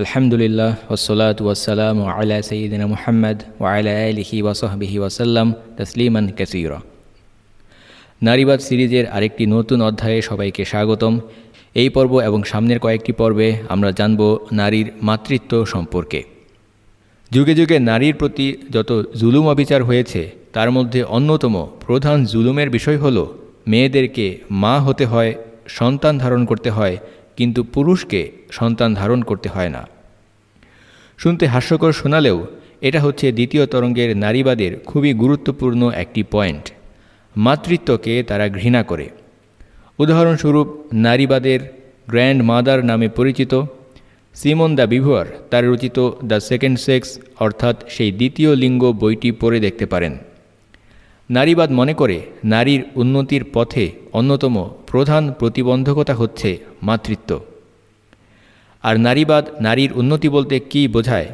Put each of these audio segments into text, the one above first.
আলহামদুলিল্লাহ ওসলাত ওয়াসালাম আলা সঈদিন মুহাম্মদ ওয়ালা আলহি ওয়াসহবিহি ওয়াসাল্লাম তসলিমান কাসির নারীবাদ সিরিজের আরেকটি নতুন অধ্যায়ে সবাইকে স্বাগতম। এই পর্ব এবং সামনের কয়েকটি পর্বে আমরা জানব নারীর মাতৃত্ব সম্পর্কে। যুগে যুগে নারীর প্রতি যত জুলুম অবিচার হয়েছে, তার মধ্যে অন্যতম প্রধান জুলুমের বিষয় হল, মেয়েদেরকে মা হতে হয়, সন্তান ধারণ করতে হয় কিন্তু পুরুষকে সন্তান ধারণ করতে হয় না। শুনতে হাস্যকর শোনালেও এটা হচ্ছে দ্বিতীয় তরঙ্গের নারীবাদের খুবই গুরুত্বপূর্ণ একটি পয়েন্ট, মাতৃত্বকে তারা ঘৃণা করে। উদাহরণস্বরূপ নারীবাদের গ্র্যান্ড মাদার নামে পরিচিত সিমন দ্য বিভুয়ার, তার রচিত দ্য সেকেন্ড সেক্স, অর্থাৎ সেই দ্বিতীয় লিঙ্গ বইটি পড়ে দেখতে পারেন। নারীবাদ মনে করে নারীর উন্নতির পথে অন্যতম প্রধান প্রতিবন্ধকতা হচ্ছে মাতৃত্ব। আর নারীবাদ নারীর উন্নতি বলতে কি বোঝায়?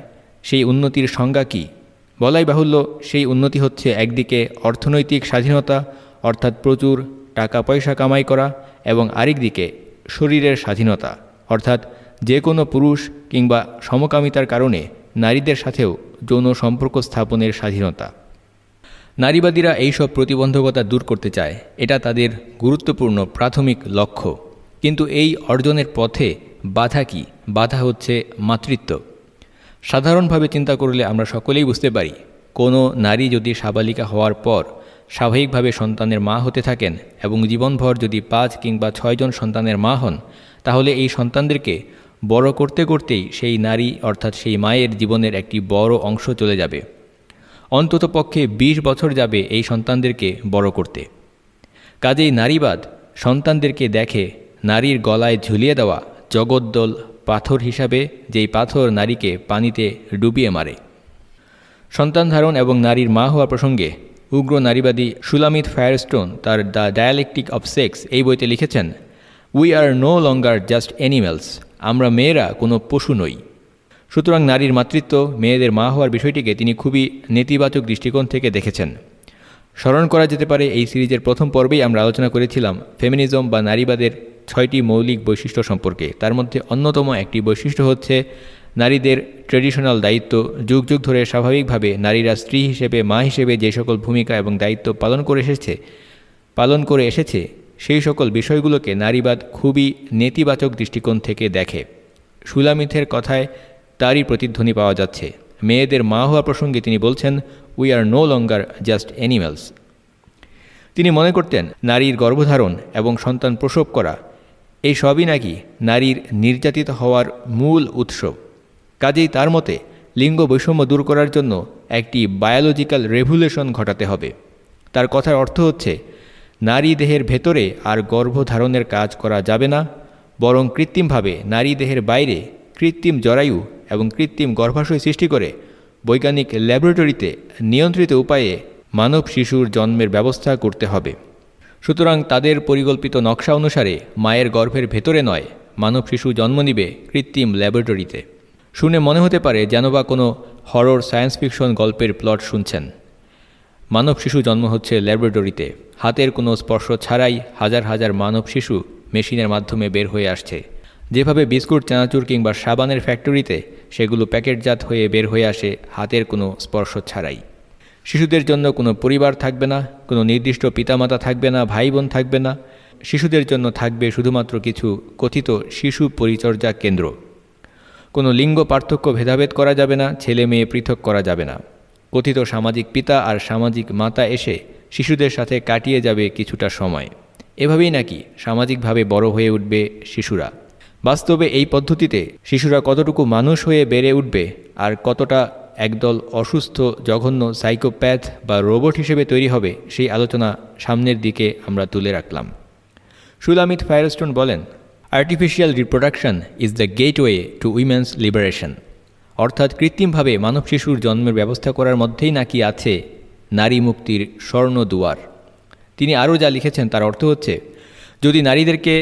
সেই উন্নতির সংজ্ঞা কী? বলাই বাহুল্য, সেই উন্নতি হচ্ছে একদিকে অর্থনৈতিক স্বাধীনতা, অর্থাৎ প্রচুর টাকা পয়সা কামাই করা, এবং আরেক দিকে শরীরের স্বাধীনতা, অর্থাৎ যে কোনো পুরুষ কিংবা সমকামিতার কারণে নারীদের সাথেও যৌন সম্পর্ক স্থাপনের স্বাধীনতা। নারীবাদীরা এইসব প্রতিবন্ধকতা দূর করতে চায়। এটা তাদের গুরুত্বপূর্ণ প্রাথমিক লক্ষ্য। কিন্তু এই অর্জনের পথে বাধা কি? বাধা হচ্ছে মাতৃত্ব। সাধারণভাবে চিন্তা করলে আমরা সকলেই বুঝতে পারি, কোনো নারী যদি সাবালিকা হওয়ার পর স্বাভাবিকভাবে সন্তানের মা হতে থাকেন এবং জীবনভর যদি পাঁচ কিংবা ছয়জন সন্তানের মা হন, তাহলে এই সন্তানদেরকে বড় করতে করতেই সেই নারী অর্থাৎ সেই মায়ের জীবনের একটি বড় অংশ চলে যাবে। অন্তত পক্ষে ২০ বছর যাবে এই সন্তানদেরকে বড় করতে। কাজেই নারীবাদ সন্তানদেরকে দেখে নারীর গলায় ঝুলিয়ে দেওয়া জগদ্দল পাথর হিসাবে যেই পাথর নারীকে পানিতে ডুবিয়ে মারে। সন্তান ধারণ এবং নারীর মা হওয়া প্রসঙ্গে উগ্র নারীবাদী সুলামিত ফায়ারস্টোন তার দ্য ডায়ালেকটিক অফ সেক্স এই বইতে লিখেছেন we are no longer just animals আমরা মেয়েরা কোনো পশু নই। সুতরাং নারীর মাতৃত্ব, মেয়েদের মা হওয়ার বিষয়টিকে তিনি খুবই নেতিবাচক দৃষ্টিকোণ থেকে দেখেছেন। স্মরণ করা যেতে পারে, এই সিরিজের প্রথম পর্বেই আমরা আলোচনা করেছিলাম ফেমিনিজম বা নারীবাদের ছয়টি মৌলিক বৈশিষ্ট্য সম্পর্কে। তার মধ্যে অন্যতম একটি বৈশিষ্ট্য হচ্ছে নারীদের ট্রেডিশনাল দায়িত্ব। যুগ যুগ ধরে স্বাভাবিকভাবে নারীরা স্ত্রী হিসেবে, মা হিসেবে যে সকল ভূমিকা এবং দায়িত্ব পালন করে এসেছে, পালন করে এসেছে, সেই সকল বিষয়গুলোকে নারীবাদ খুবই নেতিবাচক দৃষ্টিকোণ থেকে দেখে। সুলামিথের কথায় তারই প্রতিধ্বনি পাওয়া যাচ্ছে। মেয়েদের মা হওয়া প্রসঙ্গে তিনি বলছেন we are no longer just animals তিনি মনে করতেন, নারীর গর্ভধারণ এবং সন্তান প্রসব করা, এই সবই নাকি নারীর নির্যাতিত হওয়ার মূল উৎস। কাজেই তার মতে লিঙ্গ বৈষম্য দূর করার জন্য একটি বায়োলজিক্যাল রেভুলেশন ঘটাতে হবে। তার কথার অর্থ হচ্ছে, নারী দেহের ভেতরে আর গর্ভধারণের কাজ করা যাবে না, বরং কৃত্রিমভাবে নারী দেহের বাইরে কৃত্রিম জরায়ু এবং কৃত্রিম গর্ভাশয় সৃষ্টি করে বৈজ্ঞানিক ল্যাবরেটরিতে নিয়ন্ত্রিত উপায়ে মানব শিশুর জন্মের ব্যবস্থা করতে হবে। সুতরাং তাদের পরিকল্পিত নকশা অনুসারে মায়ের গর্ভের ভেতরে নয়, মানব শিশু জন্ম নিবে কৃত্রিম ল্যাবরেটরিতে। শুনে মনে হতে পারে যেন বা কোনো হরর সায়েন্স ফিকশন গল্পের প্লট শুনছেন। মানব শিশু জন্ম হচ্ছে ল্যাবরেটরিতে। হাতের কোনো স্পর্শ ছাড়াই হাজার হাজার মানব শিশু মেশিনের মাধ্যমে বের হয়ে আসছে। যেভাবে বিস্কুট, চানাচুর কিংবা সাবানের ফ্যাক্টরিতে সেগুলো প্যাকেটজাত হয়ে বের হয়ে আসে, হাতের কোনো স্পর্শ ছাড়াই। শিশুদের জন্য কোনো পরিবার থাকবে না, কোনো নির্দিষ্ট পিতামাতা থাকবে না ভাই বোন থাকবে না। শিশুদের জন্য থাকবে শুধুমাত্র কিছু কথিত শিশু পরিচর্যা কেন্দ্র। কোনো লিঙ্গ পার্থক্য ভেদাভেদ করা যাবে না, ছেলে মেয়ে পৃথক করা যাবে না। কথিত সামাজিক পিতা আর সামাজিক মাতা এসে শিশুদের সাথে কাটিয়ে যাবে কিছুটা সময়। এভাবেই নাকি সামাজিকভাবে বড় হয়ে উঠবে শিশুরা। বাস্তবে এই পদ্ধতিতে শিশুরা কতটুকু মানুষ হয়ে বেড়ে উঠবে আর কতটা একদল অসুস্থ, জঘন্য সাইকোপ্যাথ বা রোবট হিসেবে তৈরি হবে, সেই আলোচনা সামনের দিকে আমরা তুলে রাখলাম। সুলামিত ফায়ারস্টোন বলেন artificial reproduction is the gateway to women's liberation অর্থাৎ কৃত্রিমভাবে মানব শিশুর জন্মের ব্যবস্থা করার মধ্যেই নাকি আছে নারী মুক্তির স্বর্ণ দুয়ার তিনি আরও যা লিখেছেন তার অর্থ হচ্ছে, যদি নারীদেরকে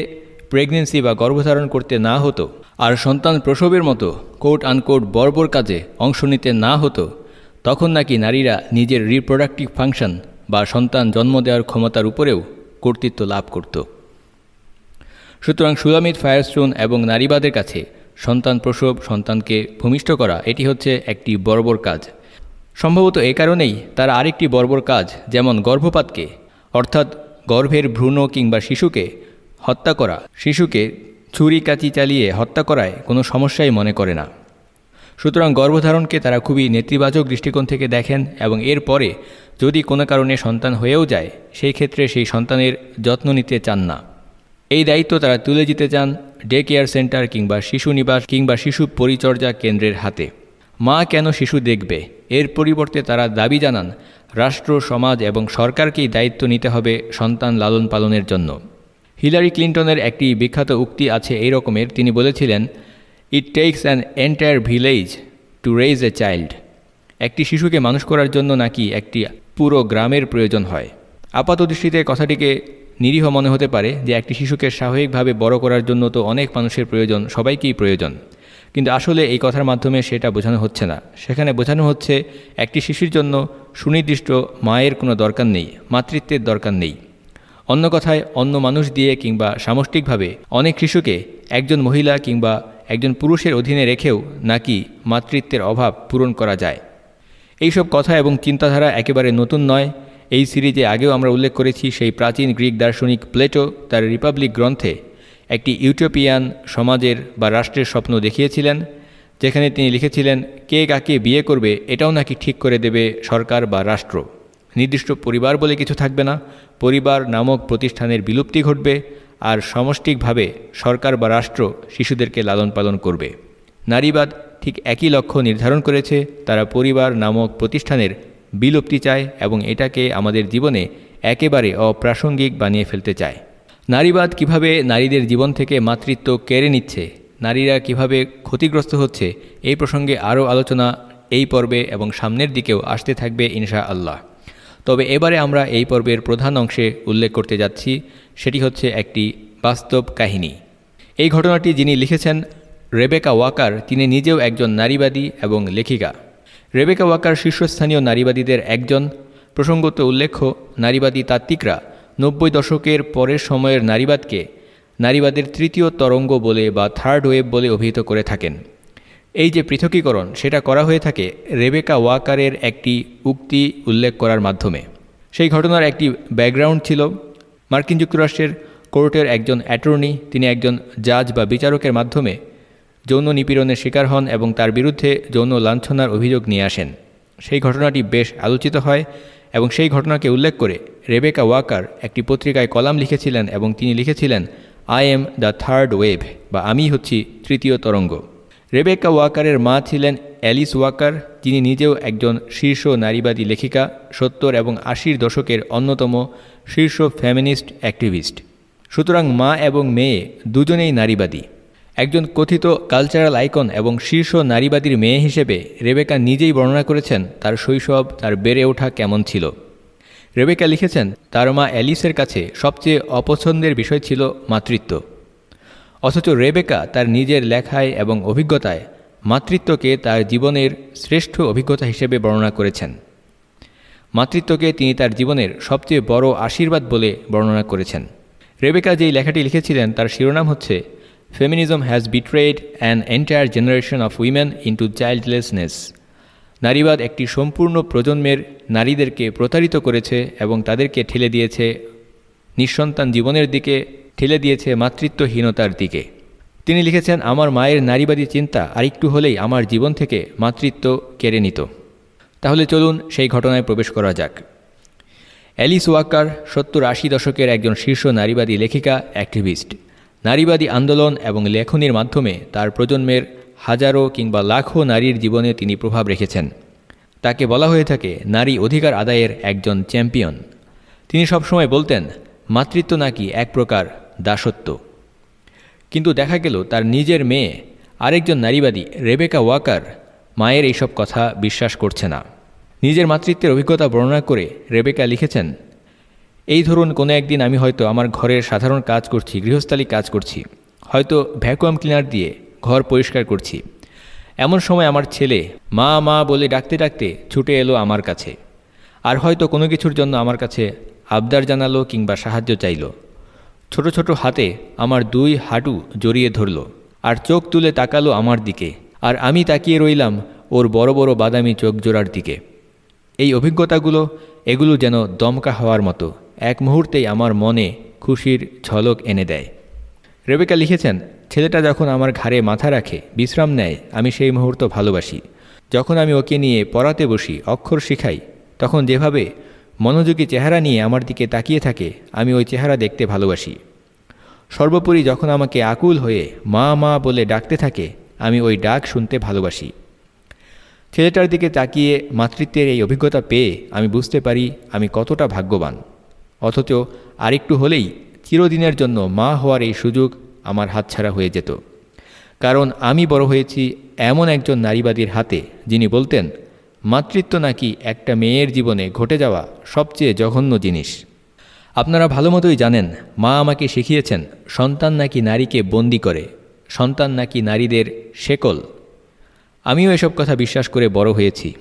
প্রেগনেন্সি বা গর্ভধারণ করতে না হতো আর সন্তান প্রসবের মতো কোর্ট আনকোর্ট বর্বর কাজে অংশ নিতে না হতো, তখন নাকি নারীরা নিজের রিপ্রোডাক্টিভ ফাংশন বা সন্তান জন্ম দেওয়ার ক্ষমতার উপরেও কর্তৃত্ব লাভ করত। সুতরাং সুলামিত ফায়ারস্টোন এবং নারীবাদের কাছে সন্তান প্রসব, সন্তানকে ভূমিষ্ঠ করা, এটি হচ্ছে একটি বর্বর কাজ। সম্ভবত এ কারণেই তারা আরেকটি বর্বর কাজ, যেমন গর্ভপাতকে, অর্থাৎ গর্ভের ভ্রূণ কিংবা শিশুকে হত্যা করা। শিশুকে ছুরি কাচি চালিয়ে হত্যা করায় কোনো সমস্যাই মনে করে না। সুতরাং গর্ভধারণকে তারা খুবই নেতিবাচক দৃষ্টিকোণ থেকে দেখেন এবং এরপরে যদি কোনো কারণে সন্তান হয়েও যায়, সেই ক্ষেত্রে সেই সন্তানের যত্ন নিতে চান না। এই দায়িত্ব তারা তুলে দিতে চান ডে কেয়ার সেন্টার কিংবা শিশু নিবাস কিংবা শিশু পরিচর্যা কেন্দ্রের হাতে। মা কেন শিশু দেখবে? এর পরিবর্তে তারা দাবি জানান, রাষ্ট্র, সমাজ এবং সরকারকেই দায়িত্ব নিতে হবে সন্তান লালন পালনের জন্য। হিলারি ক্লিন্টনের একটি বিখ্যাত উক্তি আছে এই রকমের। তিনি বলেছিলেন it takes an entire village to raise a child একটি শিশুকে মানুষ করার জন্য নাকি একটি পুরো গ্রামের প্রয়োজন হয়। আপাত দৃষ্টিতে কথাটিকে নিরীহ মনে হতে পারে যে একটি শিশুকে স্বাভাবিকভাবে বড় করার জন্য তো অনেক মানুষের প্রয়োজন, সবাইকেই প্রয়োজন। কিন্তু আসলে এই কথার মাধ্যমে সেটা বোঝানো হচ্ছে না। সেখানে বোঝানো হচ্ছে, একটি শিশুর জন্য সুনির্দিষ্ট মায়ের কোনো দরকার নেই, মাতৃত্বের দরকার নেই। অন্য কথায় অন্য মানুষ দিয়ে কিংবা সামষ্টিকভাবে অনেক শিশুকে একজন মহিলা কিংবা একজন পুরুষের অধীনে রেখেও নাকি মাতৃত্বের অভাব পূরণ করা যায়। এইসব কথা এবং চিন্তাধারা একেবারে নতুন নয়। এই সিরিজে আগেও আমরা উল্লেখ করেছি সেই প্রাচীন গ্রিক দার্শনিক প্লেটো তার রিপাবলিক গ্রন্থে একটি ইউটোপিয়ান সমাজের বা রাষ্ট্রের স্বপ্ন দেখিয়েছিলেন, যেখানে তিনি লিখেছিলেন, কে কাকে বিয়ে করবে এটাও নাকি ঠিক করে দেবে সরকার বা রাষ্ট্র। নির্দিষ্ট পরিবার বলে কিছু থাকবে না। পরিবার নামক প্রতিষ্ঠানের বিলুপ্তি ঘটবে আর সমষ্টিকভাবে সরকার বা রাষ্ট্র শিশুদেরকে লালন পালন করবে। নারীবাদ ঠিক একই লক্ষ্য নির্ধারণ করেছে, তারা পরিবার নামক প্রতিষ্ঠানের বিলুপ্তি চায় এবং এটাকে আমাদের জীবনে একেবারে অপ্রাসঙ্গিক বানিয়ে ফেলতে চায়। নারীবাদ কীভাবে নারীদের জীবন থেকে মাতৃত্ব কেড়ে নিচ্ছে, নারীরা কীভাবে ক্ষতিগ্রস্ত হচ্ছে, এই প্রসঙ্গে আরও আলোচনা এই পর্বে এবং সামনের দিকেও আসতে থাকবে ইনশা আল্লাহ তবে এবারে আমরা এই পর্বের প্রধান অংশে উল্লেখ করতে যাচ্ছি, সেটি হচ্ছে একটি বাস্তব কাহিনী। এই ঘটনাটি যিনি লিখেছেন, রেবেকা ওয়াকার, তিনি নিজেও একজন নারীবাদী এবং লেখিকা। রেবেকা ওয়াকার শীর্ষস্থানীয় নারীবাদীদের একজন। প্রসঙ্গত উল্লেখ্য, নারীবাদী তাত্ত্বিকরা নব্বই দশকের পরের সময়ের নারীবাদকে নারীবাদের তৃতীয় তরঙ্গ বলে বা থার্ড ওয়েভ বলে অভিহিত করে থাকেন। এই যে পৃথকীকরণ, সেটা করা হয়ে থাকে রেবেকা ওয়াকারের একটি উক্তি উল্লেখ করার মাধ্যমে। সেই ঘটনার একটি ব্যাকগ্রাউন্ড ছিল। মার্কিন যুক্তরাষ্ট্রের কোর্টের একজন অ্যাটর্নি, তিনি একজন জাজ বা বিচারকের মাধ্যমে যৌন নিপীড়নের শিকার হন এবং তার বিরুদ্ধে যৌন লাঞ্ছনার অভিযোগ নিয়ে আসেন। সেই ঘটনাটি বেশ আলোচিত হয় এবং সেই ঘটনাকে উল্লেখ করে রেবেকা ওয়াকার একটি পত্রিকায় কলাম লিখেছিলেন এবং তিনি লিখেছিলেন, I am the third wave বা আমি হচ্ছি তৃতীয় তরঙ্গ। রেবেকা ওয়াকারের মা ছিলেন অ্যালিস ওয়াকার যিনি নিজেও একজন শীর্ষ নারীবাদী লেখিকা, সত্তর এবং আশির দশকের অন্যতম শীর্ষ ফ্যামিনিস্ট অ্যাক্টিভিস্ট। সুতরাং মা এবং মেয়ে দুজনেই নারীবাদী। একজন কথিত কালচারাল আইকন এবং শীর্ষ নারীবাদীর মেয়ে হিসেবে রেবেকা নিজেই বর্ণনা করেছেন তার শৈশব, তার বেড়ে ওঠা কেমন ছিল। রেবেকা লিখেছেন, তার মা অ্যালিসের কাছে সবচেয়ে অপছন্দের বিষয় ছিল মাতৃত্ব। অথচ রেবেকা তার নিজের লেখায় এবং অভিজ্ঞতায় মাতৃত্বকে তার জীবনের শ্রেষ্ঠ অভিজ্ঞতা হিসেবে বর্ণনা করেছেন। মাতৃত্বকে তিনি তার জীবনের সবচেয়ে বড় আশীর্বাদ বলে বর্ণনা করেছেন। রেবেকা যেই লেখাটি লিখেছিলেন, তার শিরোনাম হচ্ছে feminism has betrayed an entire generation of women into childlessness নারীবাদ একটি সম্পূর্ণ প্রজন্মের নারীদেরকে প্রতারিত করেছে এবং তাদেরকে ঠেলে দিয়েছে নিঃসন্তান জীবনের দিকে ঠেলে দিয়েছে মাতৃত্বহীনতার দিকে। তিনি লিখেছেন, আমার মায়ের নারীবাদী চিন্তা আরেকটু হলেই আমার জীবন থেকে মাতৃত্ব কেড়ে নিত। তাহলে চলুন সেই ঘটনায় প্রবেশ করা যাক। অ্যালিস ওয়াকার সত্তর আশি দশকের একজন শীর্ষ নারীবাদী লেখিকা, অ্যাক্টিভিস্ট। নারীবাদী আন্দোলন এবং লেখনির মাধ্যমে তার প্রজন্মের হাজারো কিংবা লাখো নারীর জীবনে তিনি প্রভাব রেখেছেন। তাকে বলা হয়ে থাকে, নারী অধিকার আদায়ের একজন চ্যাম্পিয়ন। তিনি সবসময় বলতেন, মাতৃত্ব নাকি এক প্রকার দাসত্ব। কিন্তু দেখা গেল তার নিজের মেয়ে, আরেকজন নারীবাদী, রেবেকা ওয়াকার, মায়ের এইসব কথা বিশ্বাস করছে না। নিজের মাতৃত্বের অভিজ্ঞতা বর্ণনা করে রেবেকা লিখেছেন, এই ধরুন কোনো একদিন আমি হয়তো আমার ঘরের সাধারণ কাজ করছি, গৃহস্থালী কাজ করছি, হয়তো ভ্যাকুয়াম ক্লিনার দিয়ে ঘর পরিষ্কার করছি। এমন সময় আমার ছেলে, মা মা বলে ডাকতে ডাকতে ছুটে এলো আমার কাছে। আর হয়তো কোনো কিছুর জন্য আমার কাছে আবদার জানালো কিংবা সাহায্য চাইল। ছোট ছোট হাতে আমার দুই হাঁটু জড়িয়ে ধরল, আর চোখ তুলে তাকালো আমার দিকে, আর আমি তাকিয়ে রইলাম ওর বড় বড় বাদামি চোখ জোড়ার দিকে। এই অভিজ্ঞতাগুলো, এগুলো যেন দমকা হওয়ার মতো, এক মুহূর্তেই আমার মনে খুশির ঝলক এনে দেয়। রেবেকা লিখেছেন, ছেলেটা যখন আমার ঘাড়ে মাথা রাখে, বিশ্রাম নেয়, আমি সেই মুহূর্ত ভালোবাসি। যখন আমি ওকে নিয়ে পড়াতে বসি, অক্ষর শিখাই, তখন যেভাবে মনোযোগী চেহারা নিয়ে আমার দিকে তাকিয়ে থাকে, আমি ওই চেহারা দেখতে ভালোবাসি। সর্বোপরি যখন আমাকে আকুল হয়ে মা মা বলে ডাকতে থাকে, আমি ওই ডাক শুনতে ভালোবাসি। ছেলেটার দিকে তাকিয়ে মাতৃত্বের এই অভিজ্ঞতা পেয়ে আমি বুঝতে পারি আমি কতটা ভাগ্যবান। অথচ আরেকটু হলেই চিরদিনের জন্য মা হওয়ার এই সুযোগ আমার হাতছাড়া হয়ে যেত। কারণ আমি বড় হয়েছি এমন একজন নারীবাদীর হাতে, যিনি বলতেন মাতৃত্ব নাকি একটা মেয়ের জীবনে ঘটে যাওয়া সবচেয়ে জঘন্য জিনিস। আপনারা ভালো মতোই জানেন, মা আমাকে শিখিয়েছেন, সন্তান নাকি নারীকে বন্দি করে, সন্তান নাকি নারীদের শেকল। আমিও এসব কথা বিশ্বাস করে বড় হয়েছি।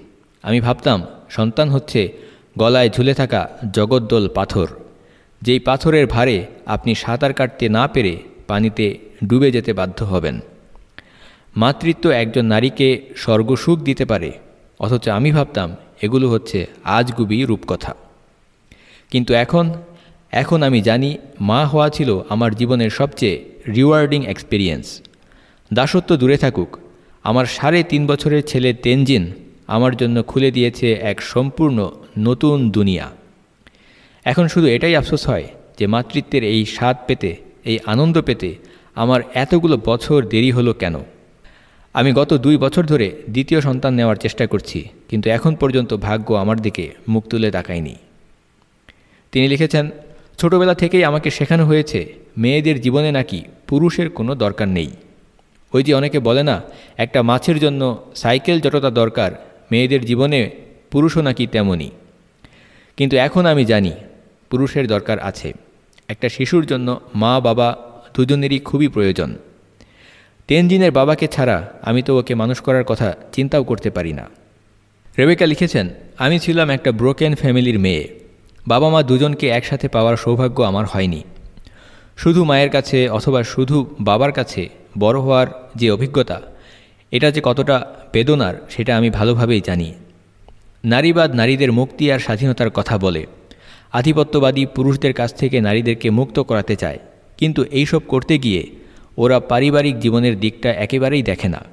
আমি ভাবতাম, সন্তান হচ্ছে গলায় ঝুলে থাকা জগদ্দল পাথর, যেই পাথরের ভারে আপনি সাঁতার কাটতে না পেরে পানিতে ডুবে যেতে বাধ্য হবেন। মাতৃত্ব একজন নারীকে স্বর্গসুখ দিতে পারে অথচ আমি ভাবতাম, এগুলো হচ্ছে আজগুবি রূপকথা। কিন্তু এখন এখন আমি জানি মা হওয়া ছিল আমার জীবনের সবচেয়ে রিওয়ার্ডিং এক্সপিরিয়েন্স দাসত্ব দূরে থাকুক, আমার সাড়ে তিন বছরের ছেলে তেনজিন আমার জন্য খুলে দিয়েছে এক সম্পূর্ণ নতুন দুনিয়া। এখন শুধু এটাই আফসোস হয় যে মাতৃত্বের এই স্বাদ পেতে, এই আনন্দ পেতে আমার এতগুলো বছর দেরি হলো কেন? আমি গত দুই বছর ধরে দ্বিতীয় সন্তান নেওয়ার চেষ্টা করছি, কিন্তু এখন পর্যন্ত ভাগ্য আমার দিকে মুখ তুলে তাকায়নি। তিনি লিখেছেন, ছোটবেলা থেকেই আমাকে শেখানো হয়েছে, মেয়েদের জীবনে নাকি পুরুষের কোনো দরকার নেই। ওই যে অনেকে বলে না, একটা মাছের জন্য সাইকেল যতটা দরকার, মেয়েদের জীবনে পুরুষও নাকি তেমনই। কিন্তু এখন আমি জানি, পুরুষের দরকার আছে। একটা শিশুর জন্য মা, বাবা দুজনেরই খুবই প্রয়োজন। তেনজিনের বাবাকে ছাড়া আমি তো ওকে মানুষ করার কথা চিন্তাও করতে পারি না। রেবেকা লিখেছেন, আমি ছিলাম একটা ব্রোকেন ফ্যামিলির মেয়ে। বাবা মা দুজনকে একসাথে পাওয়ার সৌভাগ্য আমার হয়নি। শুধু মায়ের কাছে অথবা শুধু বাবার কাছে বড় হওয়ার যে অভিজ্ঞতা, এটা যে কতটা বেদনার সেটা আমি ভালোভাবেই জানি। নারীবাদ নারীদের মুক্তি আর স্বাধীনতার কথা বলে। আধিপত্যবাদী পুরুষদের কাছ থেকে নারীদেরকে মুক্ত করাতে চায়। কিন্তু এইসব করতে গিয়ে ওরা পারিবারিক জীবনের দিকটা একেবারেই দেখে না।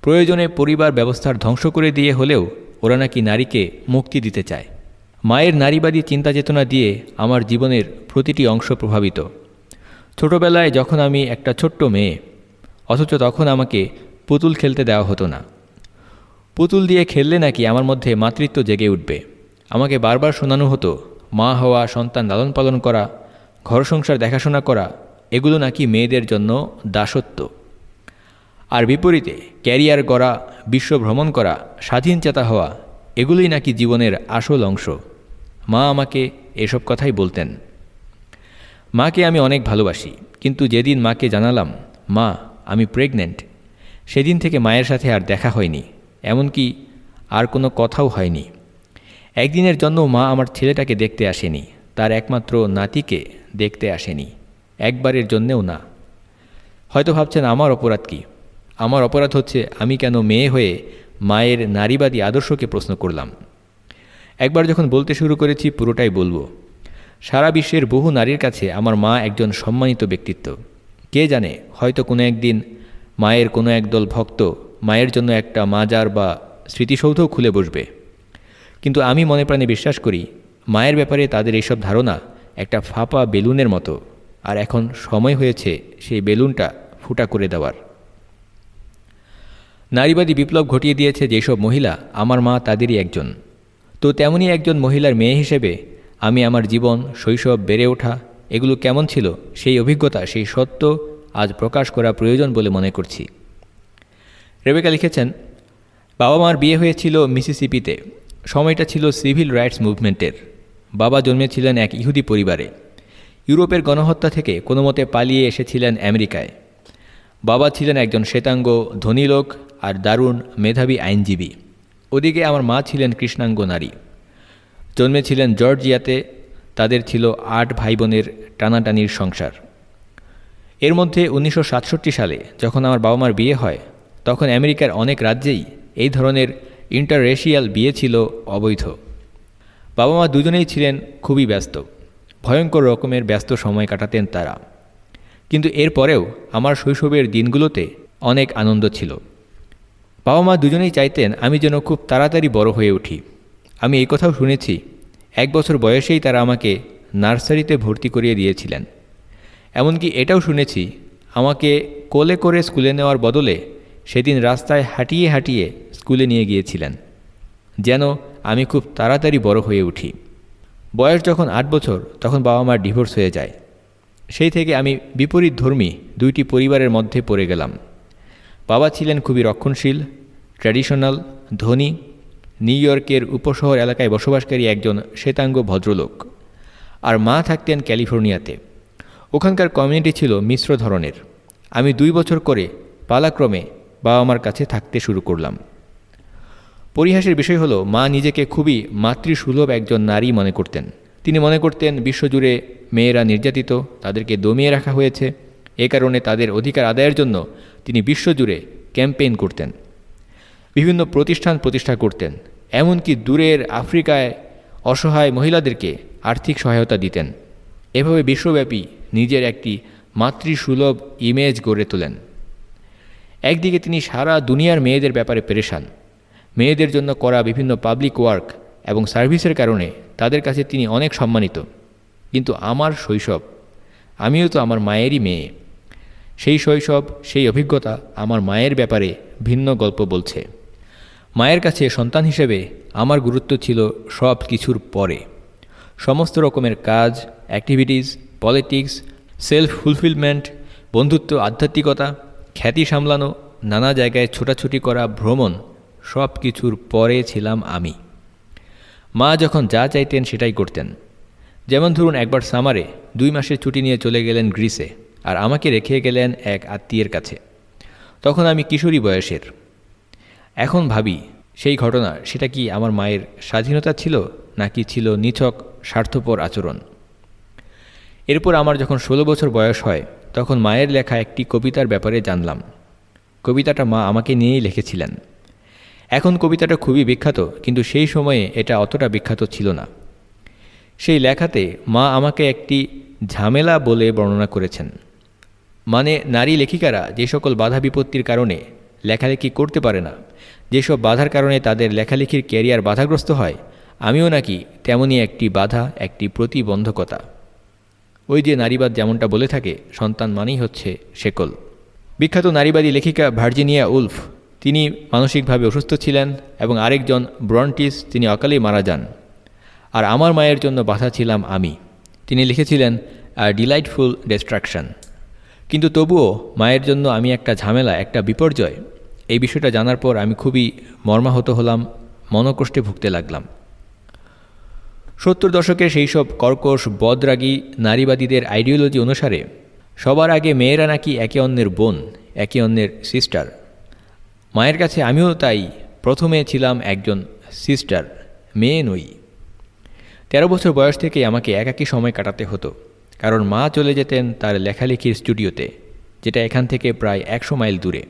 প্রয়োজনে পরিবার ব্যবস্থার ধ্বংস করে দিয়ে হলেও ওরা নাকি নারীকে মুক্তি দিতে চায়। মায়ের নারীবাদী চিন্তা চেতনা দিয়ে আমার জীবনের প্রতিটি অংশ প্রভাবিত। ছোটবেলায় যখন আমি একটা ছোট্ট মেয়ে, অথচ তখন আমাকে পুতুল খেলতে দেওয়া হতো না। পুতুল দিয়ে খেললে নাকি আমার মধ্যে মাতৃত্ব জেগে উঠবে। আমাকে বারবার শোনানো হতো, মা হওয়া, সন্তান লালন পালন করা, ঘর সংসার দেখাশোনা করা এগুলো নাকি মেয়েদের জন্য দাসত্ব। আর বিপরীতে, ক্যারিয়ার গড়া, বিশ্ব ভ্রমণ করা, স্বাধীন চেতা হওয়া, এগুলোই নাকি জীবনের আসল অংশ। মা আমাকে এসব কথাই বলতেন। মাকে আমি অনেক ভালোবাসি, কিন্তু যেদিন মাকে জানালাম, মা, আমি প্রেগনেন্ট সেদিন থেকে মায়ের সাথে আর দেখা হয়নি। এমনকি আর কোনো কথাও হয়নি। একদিনের জন্য মা আমার ছেলেটাকে দেখতে আসেনি, তার একমাত্র নাতিকে দেখতে আসেনি। একবারের জন্যেও না। হয়তো ভাবছেন, আমার অপরাধ কি? আমার অপরাধ হচ্ছে, আমি কেন মেয়ে হয়ে মায়ের নারীবাদী আদর্শকে প্রশ্ন করলাম। একবার যখন বলতে শুরু করেছি, পুরোটাই বলব। সারা বিশ্বের বহু নারীর কাছে আমার মা একজন সম্মানিত ব্যক্তিত্ব। কে জানে, হয়তো কোনো একদিন মায়ের কোনো একদল ভক্ত মায়ের জন্য একটা মাজার বা স্মৃতিসৌধও খুলে বসবে। কিন্তু আমি মনে প্রাণে বিশ্বাস করি, মায়ের ব্যাপারে তাদের এইসব ধারণা একটা ফাঁপা বেলুনের মতো। আর এখন সময় হয়েছে সেই বেলুনটা ফুটা করে দেওয়ার। নারীবাদী বিপ্লব ঘটিয়ে দিয়েছে যেসব মহিলা, আমার মা তাদেরই একজন। তো তেমনই একজন মহিলার মেয়ে হিসেবে আমি আমার জীবন, শৈশব, বেড়ে ওঠা, এগুলো কেমন ছিল সেই অভিজ্ঞতা, সেই সত্য আজ প্রকাশ করা প্রয়োজন বলে মনে করছি। রেবেকা লিখেছেন, বাবা মার বিয়ে হয়েছিল মিসিসিপিতে। সময়টা ছিল সিভিল রাইটস মুভমেন্টের। বাবা জন্মেছিলেন এক ইহুদি পরিবারে। ইউরোপের গণহত্যা থেকে কোনো মতে পালিয়ে এসেছিলেন আমেরিকায়। বাবা ছিলেন একজন শ্বেতাঙ্গ, ধনী লোক আর দারুণ মেধাবী আইনজীবী। ওদিকে আমার মা ছিলেন কৃষ্ণাঙ্গ নারী। জন্মেছিলেন জর্জিয়াতে, তাদের ছিল আট ভাই বোনের টানাটানির সংসার। এর মধ্যে উনিশশো সাতষট্টি সালে যখন আমার বাবা মার বিয়ে হয়, তখন আমেরিকার অনেক রাজ্যেই এই ধরনের ইন্টাররেশিয়াল বিয়ে ছিল অবৈধ। বাবা মা দুজনেই ছিলেন খুবই ব্যস্ত। ভয়ঙ্কর রকমের ব্যস্ত সময় কাটাতেন তারা। কিন্তু এরপরেও আমার শৈশবের দিনগুলোতে অনেক আনন্দ ছিল। বাবা মা দুজনেই চাইতেন আমি যেন খুব তাড়াতাড়ি বড় হয়ে উঠি। আমি এই কথাও শুনেছি, এক বছর বয়সেই তারা আমাকে নার্সারিতে ভর্তি করিয়ে দিয়েছিলেন। এমনকি এটাও শুনেছি, আমাকে কোলে করে স্কুলে নেওয়ার বদলে সেদিন রাস্তায় হাঁটিয়ে হাঁটিয়ে স্কুলে নিয়ে গিয়েছিলেন, যেন আমি খুব তাড়াতাড়ি বড় হয়ে উঠি। বয়স যখন আট বছর, তখন বাবা মার ডিভোর্স হয়ে যায়। সেই থেকে আমি বিপরীত ধর্মী দুইটি পরিবারের মধ্যে পড়ে গেলাম। বাবা ছিলেন খুবই রক্ষণশীল, ট্র্যাডিশনাল, ধনী, নিউ ইয়র্কের উপশহর এলাকায় বসবাসকারী একজন শ্বেতাঙ্গ ভদ্রলোক। আর মা থাকতেন ক্যালিফোর্নিয়াতে। ওখানকার কমিউনিটি ছিল মিশ্র ধরনের। আমি দুই বছর করে পালাক্রমে বাবা মার কাছে থাকতে শুরু করলাম। পরিহাসের বিষয় হলো, মা নিজেকে খুবই মাতৃসুলভ একজন নারী মনে করতেন। তিনি মনে করতেন, বিশ্বজুড়ে মেয়েরা নির্যাতিত, তাদেরকে দমিয়ে রাখা হয়েছে। এ কারণে তাদের অধিকার আদায়ের জন্য তিনি বিশ্বজুড়ে ক্যাম্পেইন করতেন। বিভিন্ন প্রতিষ্ঠান প্রতিষ্ঠা করতেন। এমনকি দূরের আফ্রিকায় অসহায় মহিলাদেরকে আর্থিক সহায়তা দিতেন। এভাবে বিশ্বব্যাপী নিজের একটি মাতৃসুলভ ইমেজ গড়ে তোলেন। একদিকে তিনি সারা দুনিয়ার মেয়েদের ব্যাপারে পেরেশান। মেয়েদের জন্য করা বিভিন্ন পাবলিক ওয়ার্ক এবং সার্ভিসের কারণে তাদের কাছে তিনি অনেক সম্মানিত। কিন্তু আমার শৈশব, আমিও তো আমার মায়েরই মেয়ে। সেই শৈশব, সেই অভিজ্ঞতা আমার মায়ের ব্যাপারে ভিন্ন গল্প বলছে। মায়ের কাছে সন্তান হিসেবে আমার গুরুত্ব ছিল সব কিছুর পরে। সমস্ত রকমের কাজ অ্যাক্টিভিটিস পলিটিক্স সেলফ ফুলফিলমেন্ট বন্ধুত্ব, আধ্যাত্মিকতা, খ্যাতি সামলানো, নানা জায়গায় ছোটাছুটি করা, ভ্রমণ সব কিছুর পরে ছিলাম আমি। মা যখন যা চাইতেন সেটাই করতেন। যেমন ধরুন একবার সামারে দুই মাসের ছুটি নিয়ে চলে গেলেন গ্রিসে আর আমাকে রেখে গেলেন এক আত্মীয়ের কাছে। তখন আমি কিশোরী বয়সের। এখন ভাবি, সেই ঘটনা সেটা কি আমার মায়ের স্বাধীনতা ছিল নাকি ছিল নিছক, স্বার্থপর আচরণ? এরপর আমার যখন ষোলো বছর বয়স হয়, তখন মায়ের লেখা একটি কবিতার ব্যাপারে জানলাম। কবিতাটা মা আমাকে নিয়েই লিখেছিলেন। এখন কবিতাটা খুবই বিখ্যাত, কিন্তু সেই সময়ে এটা অতটা বিখ্যাত ছিল না। সেই লেখাতে মা আমাকে একটি ঝামেলা বলে বর্ণনা করেছেন। মানে নারী লেখিকারা যে সকল বাধা বিপত্তির কারণে লেখালেখি করতে পারে না যেসব বাধার কারণে তাদের লেখালেখির ক্যারিয়ার বাধাগ্রস্ত হয়, আমিও নাকি তেমনই একটি বাধা, একটি প্রতিবন্ধকতা। ওই যে নারীবাদ যেমনটা বলে থাকে, সন্তান মানেই হচ্ছে শেকল। বিখ্যাত নারীবাদী লেখিকা ভার্জিনিয়া উলফ তিনি মানসিকভাবে অসুস্থ ছিলেন এবং আরেকজন ব্রন্টিস, তিনি অকালেই মারা যান। আর আমার মায়ের জন্য বাধা ছিলাম আমি। তিনি লিখেছিলেন ডিলাইটফুল ডিস্ট্রাকশন। কিন্তু তবুও মায়ের জন্য আমি একটা ঝামেলা, একটা বিপর্যয়। এই বিষয়টা জানার পর আমি খুবই মর্মাহত হলাম, মনকষ্টে ভুগতে লাগলাম। সত্তর দশকের সেই সব কর্কশ, বদরাগী, নারীবাদীদের আইডিওলজি অনুসারে সবার আগে মেয়েরা নাকি একে অন্যের বোন, একে অন্যের সিস্টার মায়ের কাছে আমিও তাই প্রথমে ছিলাম একজন সিস্টার, মেয়ে নই। তেরো বছর বয়স থেকে আমাকে একাকী সময় কাটাতে হতো। কারণ মা চলে যেতেন তার লেখালেখির স্টুডিওতে, যেটা এখান থেকে প্রায় একশো মাইল দূরে।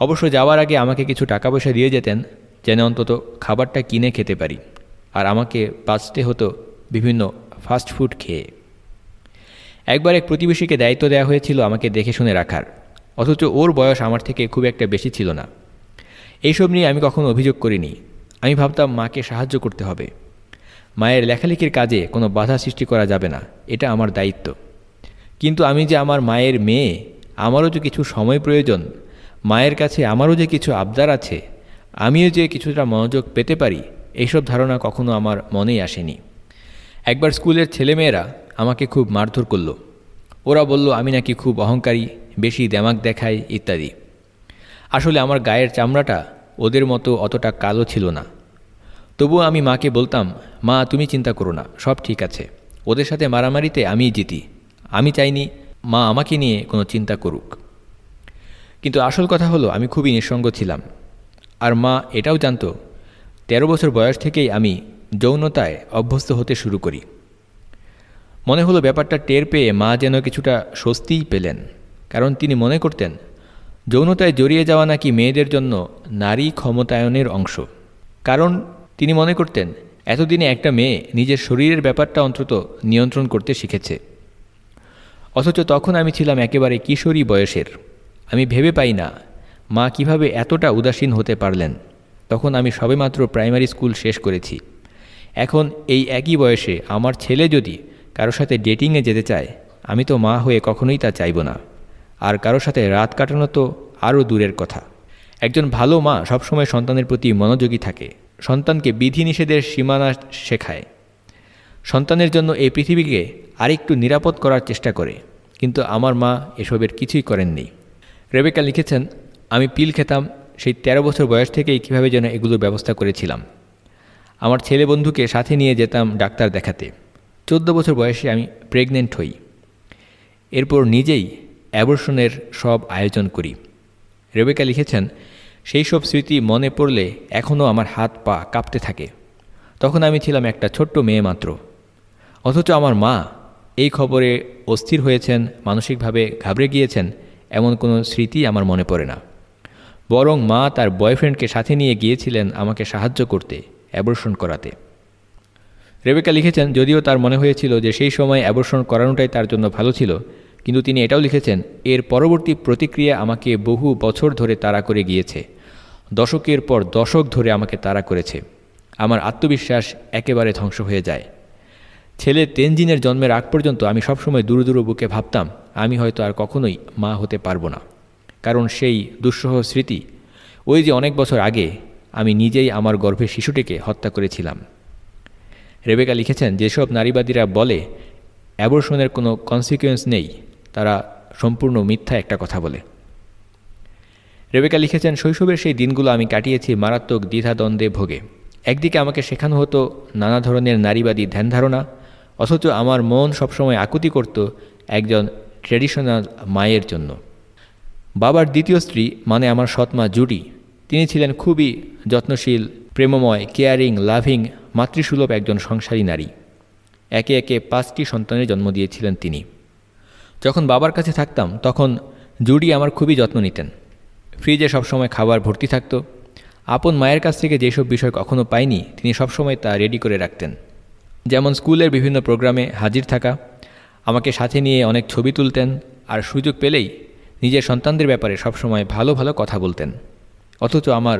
অবশ্য যাওয়ার আগে আমাকে কিছু টাকা পয়সা দিয়ে যেতেন, যেন অন্তত খাবারটা কিনে খেতে পারি, আর আমাকে বাঁচতে হতো বিভিন্ন ফাস্টফুড খেয়ে। একবার এক প্রতিবেশীকে দায়িত্ব দেওয়া হয়েছিল আমাকে দেখে শুনে রাখার। অথচ ওর বয়স আমার থেকে খুব একটা বেশি ছিল না। এইসব নিয়ে আমি কখনো অভিযোগ করিনি। আমি ভাবতাম মাকে সাহায্য করতে হবে। মায়ের লেখালেখির কাজে কোনো বাধা সৃষ্টি করা যাবে না, এটা আমার দায়িত্ব। কিন্তু আমি যে আমার মায়ের মেয়ে, আমারও যে কিছু সময় প্রয়োজন, মায়ের কাছে আমারও যে কিছু আবদার আছে, আমিও যে কিছুটা মনোযোগ পেতে পারি, এইসব ধারণা কখনো আমার মনেই আসেনি। একবার স্কুলের ছেলেমেয়েরা আমাকে খুব মারধর করল। ওরা বলল, আমি নাকি খুব অহংকারী বেশি দেমাক দেখায় ইত্যাদি। আসলে আমার গায়ের চামড়াটা ওদের মতো অতটা কালো ছিল না। তবুও আমি মাকে বলতাম, মা, তুমি চিন্তা করো না, সব ঠিক আছে। ওদের সাথে মারামারিতে আমিই জিতি। আমি চাইনি মা আমাকে নিয়ে কোনো চিন্তা করুক। কিন্তু আসল কথা হলো, আমি খুবই নিঃসঙ্গ ছিলাম। আর মা এটাও জানতো, তেরো বছর বয়স থেকেই আমি যৌনতায় অভ্যস্ত হতে শুরু করি। মনে হলো ব্যাপারটা টের পেয়ে মা যেন কিছুটা স্বস্তিই পেলেন। কারণ তিনি মনে করতেন, যৌনতায় জড়িয়ে যাওয়া নাকি মেয়েদের জন্য নারী ক্ষমতায়নের অংশ। কারণ তিনি মনে করতেন, এতদিনে একটা মেয়ে নিজের শরীরের ব্যাপারটা অন্তত নিয়ন্ত্রণ করতে শিখেছে। অথচ তখন আমি ছিলাম একেবারে কিশোরী বয়সের। আমি ভেবে পাই না, মা কীভাবে এতটা উদাসীন হতে পারলেন। তখন আমি সবেমাত্র প্রাইমারি স্কুল শেষ করেছি। এখন এই একই বয়সে আমার ছেলে যদি কারোর সাথে ডেটিংয়ে যেতে চায়, আমি তো মা হয়ে কখনোই তা চাইব না। আর কারও সাথে রাত কাটানো তো আরও দূরের কথা। একজন ভালো মা সবসময় সন্তানের প্রতি মনোযোগী থাকে, সন্তানকে বিধিনিষেধের সীমানা শেখায়। সন্তানের জন্য এই পৃথিবীকে আরেকটু নিরাপদ করার চেষ্টা করে, কিন্তু আমার মা এসবের কিছুই করেননি। রেবেকা লিখেছেন, আমি পিল খেতাম, সেই ১৩ বছর বয়স থেকেই কীভাবে যেন এগুলোর ব্যবস্থা করেছিলাম। আমার ছেলে বন্ধুকে সাথে নিয়ে যেতাম ডাক্তার দেখাতে। চোদ্দ বছর বয়সে আমি প্রেগনেন্ট হই। এরপর নিজেই অ্যাবর্শনের সব আয়োজন করি। রেবেকা লিখেছেন, সেই সব স্মৃতি মনে পড়লে এখনও আমার হাত পা কাঁপতে থাকে। তখন আমি ছিলাম একটা ছোট্ট মেয়ে মাত্র। অথচ আমার মা এই খবরে অস্থির হয়েছেন, মানসিকভাবে ঘাবড়ে গিয়েছেন, এমন কোনো স্মৃতি আমার মনে পড়ে না। বরং মা তার বয়ফ্রেন্ডকে সাথে নিয়ে গিয়েছিলেন আমাকে সাহায্য করতে অ্যাবর্ষণ করাতে। রেবেকা লিখেছেন, যদিও তার মনে হয়েছিল যে সেই সময় অ্যাবর্ষণ করানোটাই তার জন্য ভালো ছিল কিন্তু তিনি এটাও লিখেছেন, এর পরবর্তী প্রতিক্রিয়া আমাকে বহু বছর ধরে তাড়া করে গিয়েছে। দশকের পর দশক ধরে আমাকে তাড়া করেছে। আমার আত্মবিশ্বাস একেবারে ধ্বংস হয়ে যায়। ছেলে তেনজিনের জন্মের আগ পর্যন্ত আমি সবসময় দূর দূর বুকে ভাবতাম, আমি হয়তো আর কখনোই মা হতে পারব না। কারণ সেই দুঃসহ স্মৃতি, ওই যে অনেক বছর আগে আমি নিজেই আমার গর্ভে শিশুটিকে হত্যা করেছিলাম। রেবেকা লিখেছেন, যেসব নারীবাদীরা বলে, অ্যাবর্শনের কোনো কনসিকুয়েন্স নেই তারা সম্পূর্ণ মিথ্যা একটা কথা বলে। রেবেকা লিখেছেন, শৈশবের সেই দিনগুলো আমি কাটিয়েছি মারাত্মক দ্বিধাদ্বন্দ্বে ভোগে। একদিকে আমাকে শেখানো হতো নানা ধরনের নারীবাদী ধ্যান ধারণা, অথচ আমার মন সবসময় আকুতি করত একজন ট্রেডিশনাল মায়ের জন্য। বাবার দ্বিতীয় স্ত্রী মানে আমার সৎমা জুডি, তিনি ছিলেন খুবই যত্নশীল, প্রেমময়, কেয়ারিং, লাভিং, মাতৃসুলভ একজন সংসারী নারী। একে একে পাঁচটি সন্তানের জন্ম দিয়েছিলেন তিনি। যখন বাবার কাছে থাকতাম, তখন জুডি আমার খুবই যত্ন নিতেন। ফ্রিজে সবসময় খাবার ভর্তি থাকতো। আপন মায়ের কাছ থেকে যেসব বিষয় কখনো পাইনি, তিনি সবসময় তা রেডি করে রাখতেন। যেমন স্কুলের বিভিন্ন প্রোগ্রামে হাজির থাকা, আমাকে সাথে নিয়ে অনেক ছবি তুলতেন, আর সুযোগ পেলেই নিজের সন্তানদের ব্যাপারে সবসময় ভালো ভালো কথা বলতেন। অথচ আমার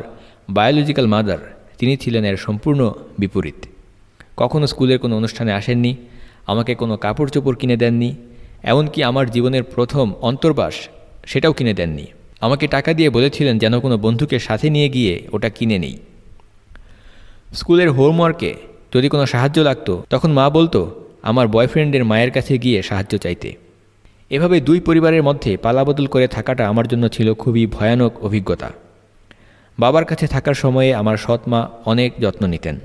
বায়োলজিক্যাল মাদার তিনি ছিলেন এর সম্পূর্ণ বিপরীত। কখনো স্কুলের কোনো অনুষ্ঠানে আসেননি, আমাকে কোনো কাপড় চোপড় কিনে দেননি এমনকি আমার জীবনের প্রথম অন্তর্বাস সেটাও কিনে দেননি। আমাকে টাকা দিয়ে বলেছিলেন যেন কোনো বন্ধুকে সাথে নিয়ে গিয়ে ওটা কিনে নেই। স্কুলের হোমওয়ার্কে যদি কোনো সাহায্য লাগতো, তখন মা বলতো, আমার বয়ফ্রেন্ডের মায়ের কাছে গিয়ে সাহায্য চাইতে। এভাবে দুই পরিবারের মধ্যে পালাবদল করে থাকাটা আমার জন্য ছিল খুবই ভয়ানক অভিজ্ঞতা। বাবার কাছে থাকার সময়ে আমার সৎমা অনেক যত্ন নিতেন।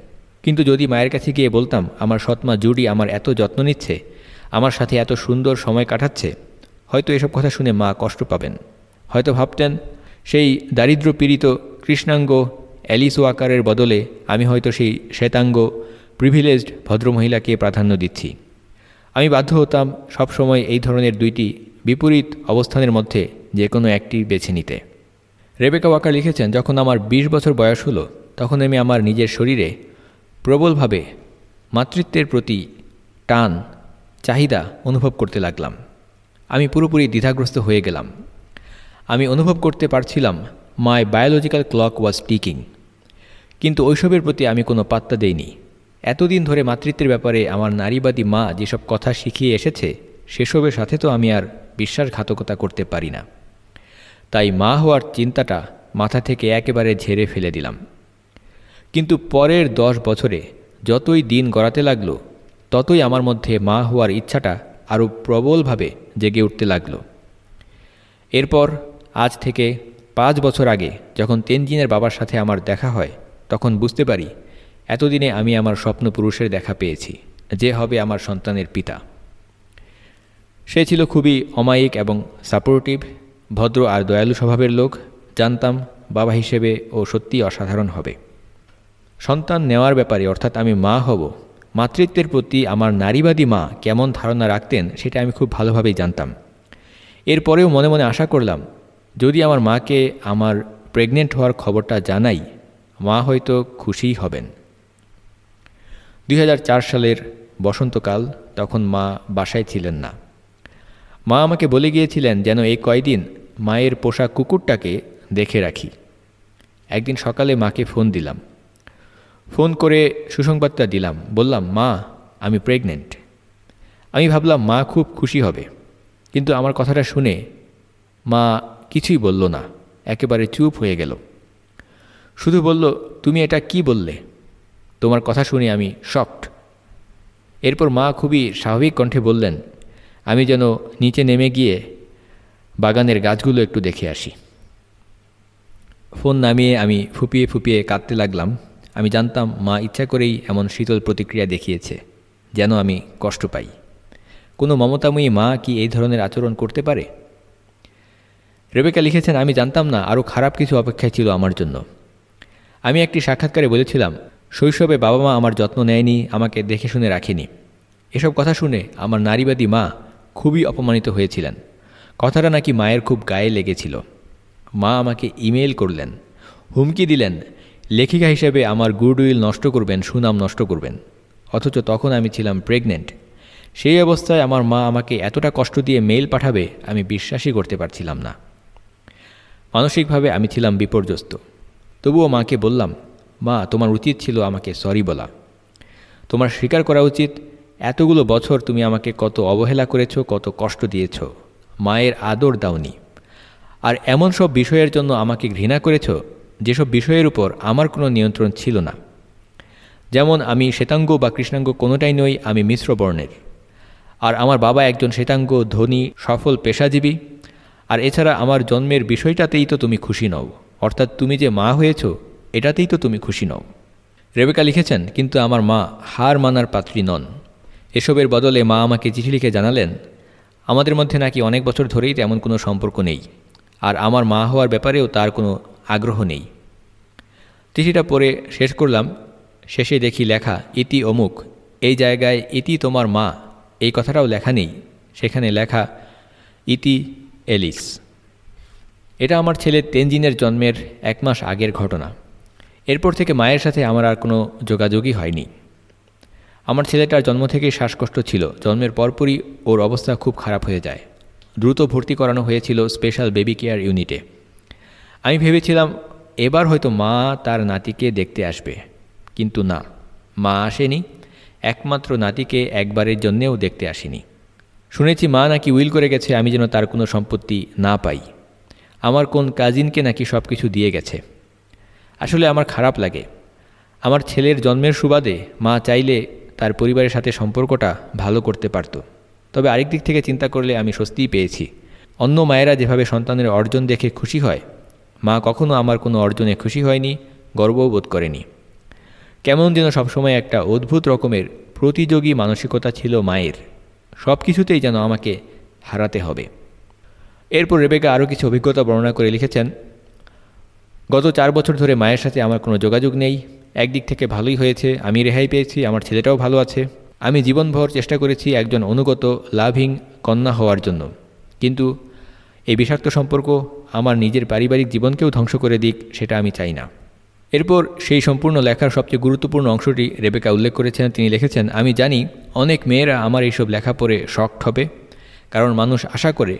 কিন্তু যদি মায়ের কাছে গিয়ে বলতাম, আমার সৎমা জুডি আমার এত যত্ন নিচ্ছে আমার সাথে এত সুন্দর সময় কাটাচ্ছে, হয়তো এসব কথা শুনে মা কষ্ট পাবেন। হয়তো ভাবতেন, সেই দারিদ্র পীড়িত কৃষ্ণাঙ্গ অ্যালিস ওয়াকারের বদলে আমি হয়তো সেই শ্বেতাঙ্গ প্রিভিলেজড ভদ্রমহিলাকে প্রাধান্য দিচ্ছি। আমি বাধ্য হতাম সবসময় এই ধরনের দুইটি বিপরীত অবস্থানের মধ্যে যে কোনো একটি বেছে নিতে। রেবেকা ওয়াকার লিখেছেন, যখন আমার ২০ বছর বয়স হলো, তখন আমি আমার নিজের শরীরে প্রবলভাবে মাতৃত্বের প্রতি টান চাহিদা অনুভব করতে লাগলাম। আমি পুরোপুরি দ্বিধাগ্রস্ত হয়ে গেলাম। আমি অনুভব করতে পারছিলাম my biological clock was ticking কিন্তু ওইসবের প্রতি আমি কোনো পাত্তা দেইনি। এতদিন ধরে মাতৃত্বের ব্যাপারে আমার নারীবাদী মা যেসব কথা শিখিয়ে এসেছে, সেসবের সাথে তো আমি আর বিশ্বাসঘাতকতা করতে পারি না। তাই মা হওয়ার চিন্তাটা মাথা থেকে একেবারে ঝেড়ে ফেলে দিলাম। কিন্তু পরের দশ বছরে যতই দিন গড়াতে লাগল ততই আমার মধ্যে মা হওয়ার ইচ্ছাটা আরও প্রবলভাবে জেগে উঠতে লাগল। এরপর আজ থেকে পাঁচ বছর আগে যখন তেনজিনের বাবার সাথে আমার দেখা হয়, তখন বুঝতে পারি এতদিনে আমি আমার স্বপ্ন পুরুষের দেখা পেয়েছি, যে হবে আমার সন্তানের পিতা। সে ছিল খুবই অমায়িক এবং সাপোর্টিভ ভদ্র আর দয়ালু স্বভাবের লোক, জানতাম বাবা হিসেবে ও সত্যি অসাধারণ হবে। সন্তান নেওয়ার ব্যাপারে অর্থাৎ আমি মা হব মাতৃত্বের প্রতি আমার নারীবাদী মা কেমন ধারণা রাখতেন সেটা আমি খুব ভালোভাবেই জানতাম। এরপরেও মনে মনে আশা করলাম, যদি আমার মাকে আমার প্রেগনেন্ট হওয়ার খবরটা জানাই, মা হয়তো খুশিই হবেন। দুই হাজার চার সালের বসন্তকাল, তখন মা বাসায় ছিলেন না। মা আমাকে বলে গিয়েছিলেন যেন এই কয়দিন মায়ের পোষা কুকুরটাকে দেখে রাখি। একদিন সকালে মাকে ফোন দিলাম। ফোন করে সুসংবাদটা দিলাম। বললাম, মা, আমি প্রেগনেন্ট আমি ভাবলাম, মা খুব খুশি হবে। কিন্তু আমার কথাটা শুনে মা কিছুই বলল না, একেবারে চুপ হয়ে গেল। শুধু বলল, তুমি এটা কি বললে? তোমার কথা শুনে আমি শকড এরপর মা খুবই স্বাভাবিক কণ্ঠে বললেন, আমি যেন নিচে নেমে গিয়ে বাগানের গাছগুলো একটু দেখে আসি। ফোন নামিয়ে আমি ফুপিয়ে ফুপিয়ে কাঁদতে লাগলাম। আমি জানতাম মা ইচ্ছা করেই এমন শীতল প্রতিক্রিয়া দেখিয়েছে, যেন আমি কষ্ট পাই। কোনো মমতাময়ী মা কি এই ধরনের আচরণ করতে পারে? রেবেকা লিখেছেন, আমি জানতাম না আরও খারাপ কিছু অপেক্ষায় ছিল আমার জন্য। আমি একটি সাক্ষাৎকারে বলেছিলাম, শৈশবে বাবা মা আমার যত্ন নেয়নি, আমাকে দেখে শুনে রাখেনি। এসব কথা শুনে আমার নারীবাদী মা খুবই অপমানিত হয়েছিলেন। কথাটা নাকি মায়ের খুব গায়ে লেগেছিল। মা আমাকে ইমেল করলেন, হুমকি দিলেন লেখিকা হিসেবে আমার গুডউইল নষ্ট করবেন, সুনাম নষ্ট করবেন। অথচ তখন আমি ছিলাম প্রেগনেন্ট সেই অবস্থায় আমার মা আমাকে এতটা কষ্ট দিয়ে মেইল পাঠাবে, আমি বিশ্বাসই করতে পারছিলাম না। মানসিকভাবে আমি ছিলাম বিপর্যস্ত। তবুও মাকে বললাম, মা, তোমার উচিত ছিল আমাকে সরি বলা। তোমার স্বীকার করা উচিত, এতগুলো বছর তুমি আমাকে কত অবহেলা করেছ, কত কষ্ট দিয়েছ। মায়ের আদর দাওনি। আর এমন সব বিষয়ের জন্য আমাকে ঘৃণা করেছ যেসব বিষয়ের উপর আমার কোনো নিয়ন্ত্রণ ছিল না। যেমন আমি শ্বেতাঙ্গ বা কৃষ্ণাঙ্গ কোনোটাই নই, আমি মিশ্র বর্ণের। আর আমার বাবা একজন শ্বেতাঙ্গ, ধনী, সফল, পেশাজীবী। আর এছাড়া আমার জন্মের বিষয়টাতেই তো তুমি খুশি নও। অর্থাৎ তুমি যে মা হয়েছ, এটাতেই তো তুমি খুশি নও। রেবেকা লিখেছেন, কিন্তু আমার মা হার মানার পাত্রী নন। এসবের বদলে মা আমাকে চিঠি লিখে জানালেন, আমাদের মধ্যে নাকি অনেক বছর ধরেই তেমন কোনো সম্পর্ক নেই। আর আমার মা হওয়ার ব্যাপারেও তার কোনো আগ্রহ নেই। চিঠিটা পড়ে শেষ করলাম, শেষে দেখি লেখা, ইতি অমুক, এই জায়গায় ইতি তোমার মা, এই কথাটাও লেখা নেই, সেখানে লেখা, ইতি এলিস। এটা আমার ছেলে তেনজিনের জন্মের এক মাস আগের ঘটনা। এরপর থেকে মায়ের সাথে আমার আর কোনো যোগাযোগই হয়নি। আমার ছেলেটার জন্ম থেকেই শ্বাসকষ্ট ছিল। জন্মের পরপরই ওর অবস্থা খুব খারাপ হয়ে যায়। দ্রুত ভর্তি করানো হয়েছিল স্পেশাল বেবি কেয়ার ইউনিটে। আমি ভেবেছিলাম, এবার হয়তো মা তার নাতিকে দেখতে আসবে। কিন্তু না, মা আসেনি। একমাত্র নাতিকে একবারের জন্যেও দেখতে আসেনি। শুনেছি মা নাকি উইল করে গেছে, আমি যেন তার কোনো সম্পত্তি না পাই। আমার কোন কাজিনকে নাকি সব কিছু দিয়ে গেছে। আসলে আমার খারাপ লাগে। আমার ছেলের জন্মের সুবাদে মা চাইলে তার পরিবারের সাথে সম্পর্কটা ভালো করতে পারত। তবে আরেক দিক থেকে চিন্তা করলে আমি স্বস্তিই পেয়েছি। অন্য মায়েরা যেভাবে সন্তানের অর্জন দেখে খুশি হয় মা কখনো আমার কোনো অর্জনে খুশি হয়নি গর্বও বোধ করেনি। কেমন যেন সবসময় একটা অদ্ভুত রকমের প্রতিযোগী মানসিকতা ছিল মায়ের। সব কিছুতেই যেন আমাকে হারাতে হবে। এরপর রেবেকা আরও কিছু অভিজ্ঞতা বর্ণনা করে লিখেছেন, গত চার বছর ধরে মায়ের সাথে আমার কোনো যোগাযোগ নেই। একদিক থেকে ভালোই হয়েছে, আমি রেহাই পেয়েছি, আমার ছেলেটাও ভালো আছে। আমি জীবনভর চেষ্টা করেছি একজন অনুগত, লাভিং কন্যা হওয়ার জন্য। কিন্তু এই বিষাক্ত সম্পর্ক আমার নিজের পারিবারিক জীবনকেও ধ্বংস করে দিক, সেটা আমি চাই না। এরপর সেই সম্পূর্ণ লেখার সবচেয়ে গুরুত্বপূর্ণ অংশটি রেবেকা উল্লেখ করেছেন, তিনি লিখেছেন, আমি জানি অনেক মেয়েরা আমার এইসব লেখা পড়ে শক্ট হবে, কারণ মানুষ আশা করে,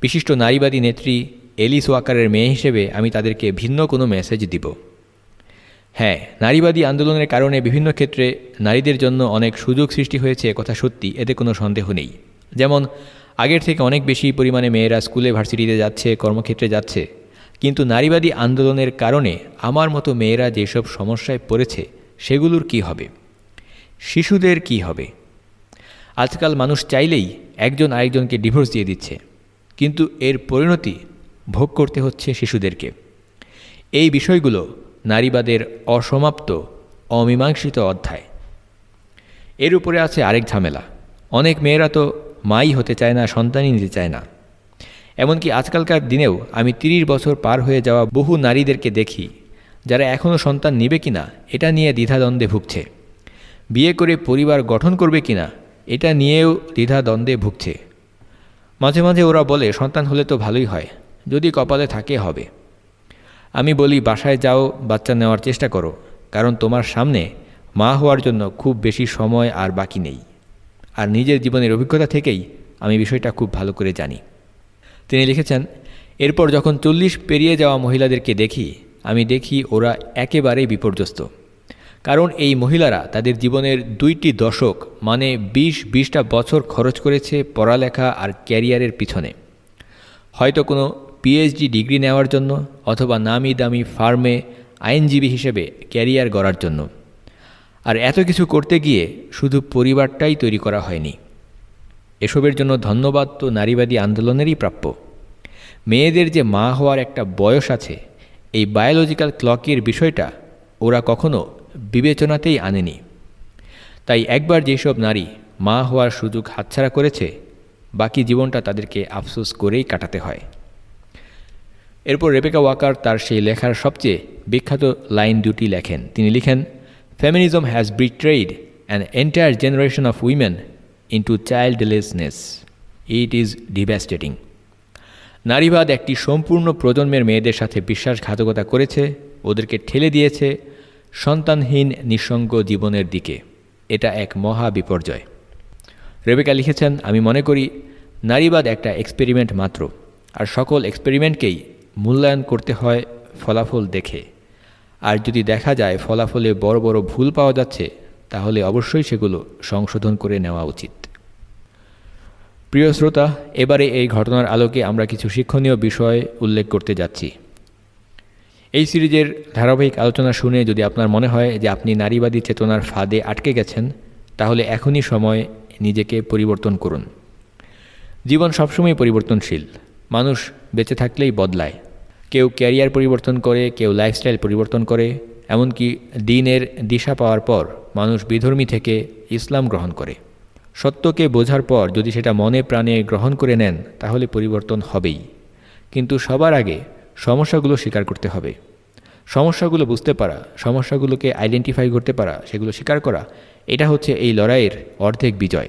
বিশিষ্ট নারীবাদী নেত্রী এলিস ওয়াকারের মেয়ে হিসেবে আমি তাদেরকে ভিন্ন কোনো মেসেজ দিব। হ্যাঁ নারীবাদী আন্দোলনের কারণে বিভিন্ন ক্ষেত্রে নারীদের জন্য অনেক সুযোগ সৃষ্টি হয়েছে কথা সত্যি, এতে কোনো সন্দেহ নেই। যেমন আগের থেকে অনেক বেশি পরিমাণে মেয়েরা স্কুলে, ভার্সিটিতে যাচ্ছে, কর্মক্ষেত্রে যাচ্ছে। কিন্তু নারীবাদী আন্দোলনের কারণে আমার মতো মেয়েরা যেসব সমস্যায় পড়েছে, সেগুলোর কি হবে? শিশুদের কি হবে? আজকাল মানুষ চাইলেই একজন আরেকজনকে ডিভোর্স দিয়ে দিচ্ছে। কিন্তু এর পরিণতি ভোগ করতে হচ্ছে শিশুদেরকে। এই বিষয়গুলো নারীবাদের অসমাপ্ত, অমীমাংসিত অধ্যায়। এর উপরে আছে আরেক ঝামেলা। অনেক মেয়েরা তো মাই হতে চায় না, সন্তানই নিতে চায় না। এমনকি আজকালকার দিনেও আমি তিরিশ বছর পার হয়ে যাওয়া বহু নারীদেরকে দেখি, যারা এখনও সন্তান নেবে কিনা, এটা নিয়ে দ্বিধাদ্বন্দ্বে ভুগছে। বিয়ে করে পরিবার গঠন করবে কিনা, এটা নিয়েও দ্বিধাদ্বন্দ্বে ভুগছে। মাঝে মাঝে ওরা বলে, সন্তান হলে তো ভালোই হয়, যদি কপালে থাকে হবে। আমি বলি, বাসায় যাও, বাচ্চা নেওয়ার চেষ্টা করো, কারণ তোমার সামনে মা হওয়ার জন্য খুব বেশি সময় আর বাকি নেই। আর নিজের জীবনের অভিজ্ঞতা থেকেই আমি বিষয়টা খুব ভালো করে জানি। তিনি লিখেছেন, এরপর যখন চল্লিশ পেরিয়ে যাওয়া মহিলাদেরকে দেখি, আমি দেখি ওরা একেবারেই বিপর্যস্ত। কারণ এই মহিলারা তাদের জীবনের দুইটি দশক মানে বিশ, বিশটা বছর খরচ করেছে পড়ালেখা আর ক্যারিয়ারের পিছনে। হয়তো কোনো পিএইচডি ডিগ্রি নেওয়ার জন্য অথবা নামি দামি ফার্মে আইনজীবী হিসেবে ক্যারিয়ার গড়ার জন্য। আর এত কিছু করতে গিয়ে শুধু পরিবারটাই তৈরি করা হয়নি। এসবের জন্য ধন্যবাদ তো নারীবাদী আন্দোলনেরই প্রাপ্য। মেয়েদের যে মা হওয়ার একটা বয়স আছে, এই বায়োলজিক্যাল ক্লকের বিষয়টা ওরা কখনো বিবেচনাতেই আনেনি। তাই একবার যেসব নারী মা হওয়ার সুযোগ হাতছাড়া করেছে, বাকি জীবনটা তাদেরকে আফসোস করেই কাটাতে হয়। এরপর রেবেকা ওয়াকার তার সেই লেখার সবচেয়ে বিখ্যাত লাইন দুটি লেখেন। তিনি লিখেন feminism has betrayed an entire generation of women into childlessness it is devastating নারীবাদ একটি সম্পূর্ণ প্রজন্মের মেয়েদের সাথে বিশ্বাসঘাতকতা করেছে, ওদেরকে ঠেলে দিয়েছে সন্তানহীন নিঃসঙ্গ জীবনের দিকে। এটা এক মহা বিপর্যয়। রেবেকা লিখেছেন, আমি মনে করি নারীবাদ একটা এক্সপেরিমেন্ট মাত্র, আর সকল এক্সপেরিমেন্টকেই মূল্যায়ন করতে হয় ফলাফল দেখে। আর যদি দেখা যায় ফলাফলে বড় বড় ভুল পাওয়া যাচ্ছে, তাহলে অবশ্যই সেগুলো সংশোধন করে নেওয়া উচিত। প্রিয় শ্রোতা, এবারে এই ঘটনার আলোকে আমরা কিছু শিক্ষণীয় বিষয় উল্লেখ করতে যাচ্ছি। এই সিরিজের ধারাবাহিক আলোচনা শুনে যদি আপনার মনে হয় যে আপনি নারীবাদী চেতনার ফাঁদে আটকে গেছেন, তাহলে এখনই সময় নিজেকে পরিবর্তন করুন। জীবন সবসময় পরিবর্তনশীল। মানুষ বেঁচে থাকলেই বদলায়। কেউ ক্যারিয়ার পরিবর্তন করে, কেউ লাইফস্টাইল পরিবর্তন করে, এমনকি দিনের দিশা পাওয়ার পর মানুষ বিধর্মী থেকে ইসলাম গ্রহণ করে। সত্যকে বোঝার পর যদি সেটা মনে প্রাণে গ্রহণ করে নেন, তাহলে পরিবর্তন হবেই। কিন্তু সবার আগে সমস্যাগুলো স্বীকার করতে হবে। সমস্যাগুলো বুঝতে পারা, সমস্যাগুলোকে আইডেন্টিফাই করতে পারা, সেগুলো স্বীকার করা, এটা হচ্ছে এই লড়াইয়ের অর্ধেক বিজয়।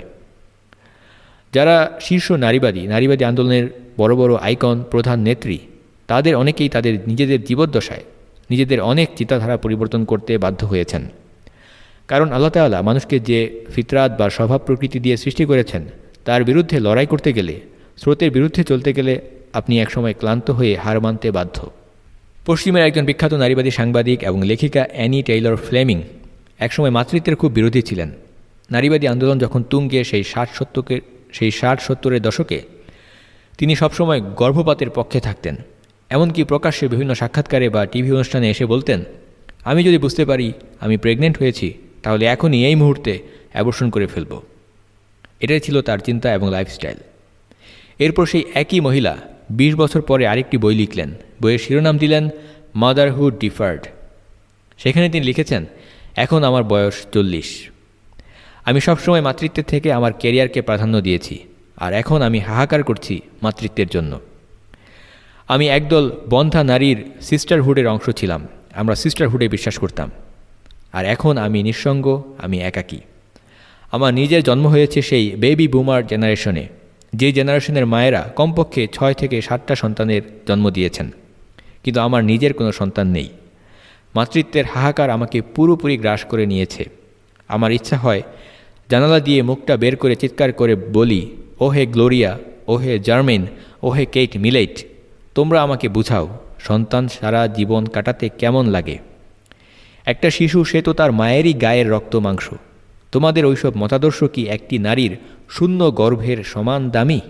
যারা শীর্ষ নারীবাদী নারীবাদী আন্দোলনের বড় বড় আইকন প্রধান নেত্রী তাদের অনেকেই তাদের নিজেদের জীবদ্দশায়, নিজেদের অনেক চিন্তাধারা পরিবর্তন করতে বাধ্য হয়েছেন। কারণ আল্লাহ তাল্লাহ মানুষকে যে ফিতরাত বা স্বভাব প্রকৃতি দিয়ে সৃষ্টি করেছেন, তার বিরুদ্ধে লড়াই করতে গেলে, স্রোতের বিরুদ্ধে চলতে গেলে আপনি একসময় ক্লান্ত হয়ে হার মানতে বাধ্য। পশ্চিমের একজন বিখ্যাত নারীবাদী সাংবাদিক এবং লেখিকা অ্যানি টেইলর ফ্লেমিং একসময় মাতৃত্বের খুব বিরোধী ছিলেন। নারীবাদী আন্দোলন যখন তুঙ্গে সেই ষাট সত্তরের সেই ষাট সত্তরের দশকে, তিনি সবসময় গর্ভপাতের পক্ষে থাকতেন। এমনকি প্রকাশ্যে বিভিন্ন সাক্ষাৎকারে বা টিভি অনুষ্ঠানে এসে বলতেন, আমি যদি বুঝতে পারি আমি প্রেগনেন্ট হয়েছি, তাহলে এখনই এই মুহূর্তে অ্যাবর্শন করে ফেলব। এটাই ছিল তার চিন্তা এবং লাইফস্টাইল এরপর সেই একই মহিলা ২০ বছর পরে আরেকটি বই লিখলেন। বইয়ের শিরোনাম দিলেন মাদারহুড ডিফার্ড সেখানে তিনি লিখেছেন, এখন আমার বয়স চল্লিশ। আমি সবসময় মাতৃত্বের থেকে আমার কেরিয়ারকে প্রাধান্য দিয়েছি, আর এখন আমি হাহাকার করছি মাতৃত্বের জন্য। আমি একদল বন্ধা নারীর সিস্টারহুডের অংশ ছিলাম। আমরা সিস্টারহুডে বিশ্বাস করতাম। আর এখন আমি নিঃসঙ্গ, আমি একাকী। আমার নিজের জন্ম হয়েছে সেই বেবি বুমার জেনারেশনে যে জেনারেশনের মায়েরা কমপক্ষে ছয় থেকে সাতটা সন্তানের জন্ম দিয়েছেন। কিন্তু আমার নিজের কোনো সন্তান নেই। মাতৃত্বের হাহাকার আমাকে পুরোপুরি গ্রাস করে নিয়েছে। আমার ইচ্ছা হয় জানালা দিয়ে মুখটা বের করে চিৎকার করে বলি ও হে গ্লোরিয়া ও হে জার্মেন ও হে কেইট মিলেট তোমরা আমাকে বুঝাও, সন্তান সারা জীবন কাটাতে কেমন লাগে? একটা শিশু, সে তো তার মায়েরই গায়ের রক্ত মাংস। তোমাদের ওইসব মতাদর্শ কি একটি নারীর শূন্য গর্ভের সমান দামি?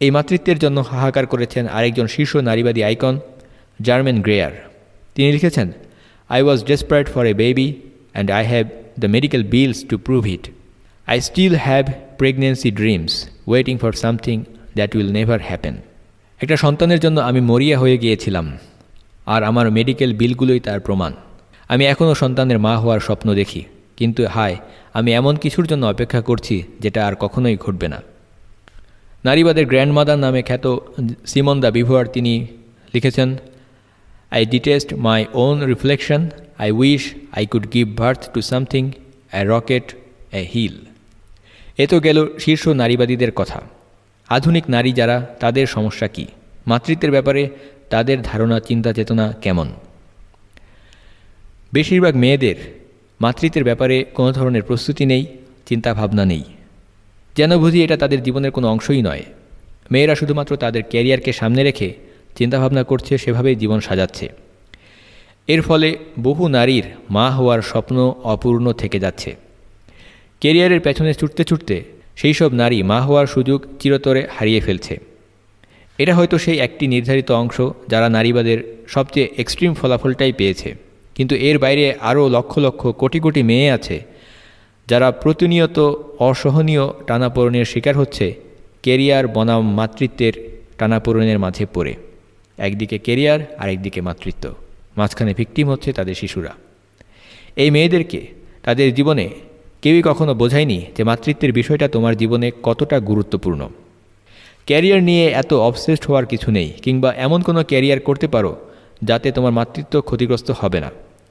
এই মাতৃত্বের জন্য হাহাকার করেছেন আরেকজন শীর্ষ নারীবাদী আইকন, জার্মেন গ্রেয়ার। তিনি লিখেছেন I was desperate for a baby and I have the medical bills to prove it I still have pregnancy dreams waiting for something that will never happen একটা সন্তানের জন্য আমি মরিয়া হয়ে গিয়েছিলাম, আর আমার মেডিকেল বিলগুলোই তার প্রমাণ। আমি এখনও সন্তানের মা হওয়ার স্বপ্ন দেখি, কিন্তু হায়, আমি এমন কিছুর জন্য অপেক্ষা করছি যেটা আর কখনোই ঘটবে না। নারীবাদের গ্র্যান্ডমাদার নামে খ্যাত সিমন দা বিভুয়ার তিনি লিখেছেন I detest my own reflection I wish I could give birth to something a rocket a hill a তো গেল শীর্ষ নারীবাদীদের কথা। আধুনিক নারী যারা, তাদের সমস্যা কি? মাতৃত্বের ব্যাপারে তাদের ধারণা, চিন্তা, চেতনা কেমন? বেশিরভাগ মেয়েদের মাতৃত্বের ব্যাপারে কোনো ধরনের প্রস্তুতি নেই চিন্তা ভাবনা নেই। যেন বুঝি এটা তাদের জীবনের কোনো অংশই নয়। মেয়েরা শুধুমাত্র তাদের ক্যারিয়ারকে সামনে রেখে চিন্তাভাবনা করছে, সেভাবেই জীবন সাজাচ্ছে। এর ফলে বহু নারীর মা হওয়ার স্বপ্ন অপূর্ণ থেকে যাচ্ছে। কেরিয়ারের পেছনে ছুটতে ছুটতে সেই সব নারী মা হওয়ার সুযোগ চিরতরে হারিয়ে ফেলছে। এটা হয়তো সেই একটি নির্ধারিত অংশ যারা নারীবাদের সবচেয়ে এক্সট্রিম ফলাফলটাই পেয়েছে। কিন্তু এর বাইরে আরও লক্ষ লক্ষ কোটি কোটি মেয়ে আছে যারা প্রতিনিয়ত অসহনীয় টানাপোড়নের শিকার হচ্ছে কেরিয়ার বনাম মাতৃত্বের টানাপোড়নের মাঝে পড়ে। একদিকে কেরিয়ার আর একদিকে মাতৃত্ব। মাঝখানে ভিকটিম হচ্ছে তাদের শিশুরা। এই মেয়েদেরকে তাদের জীবনে কেউই কখনো বোঝায়নি যে মাতৃত্বের বিষয়টা তোমার জীবনে কতটা গুরুত্বপূর্ণ। ক্যারিয়ার নিয়ে এত অবসেসড হওয়ার কিছু নেই, কিংবা এমন কোনো ক্যারিয়ার করতে পারো যাতে তোমার মাতৃত্ব ক্ষতিগ্রস্ত হবে না।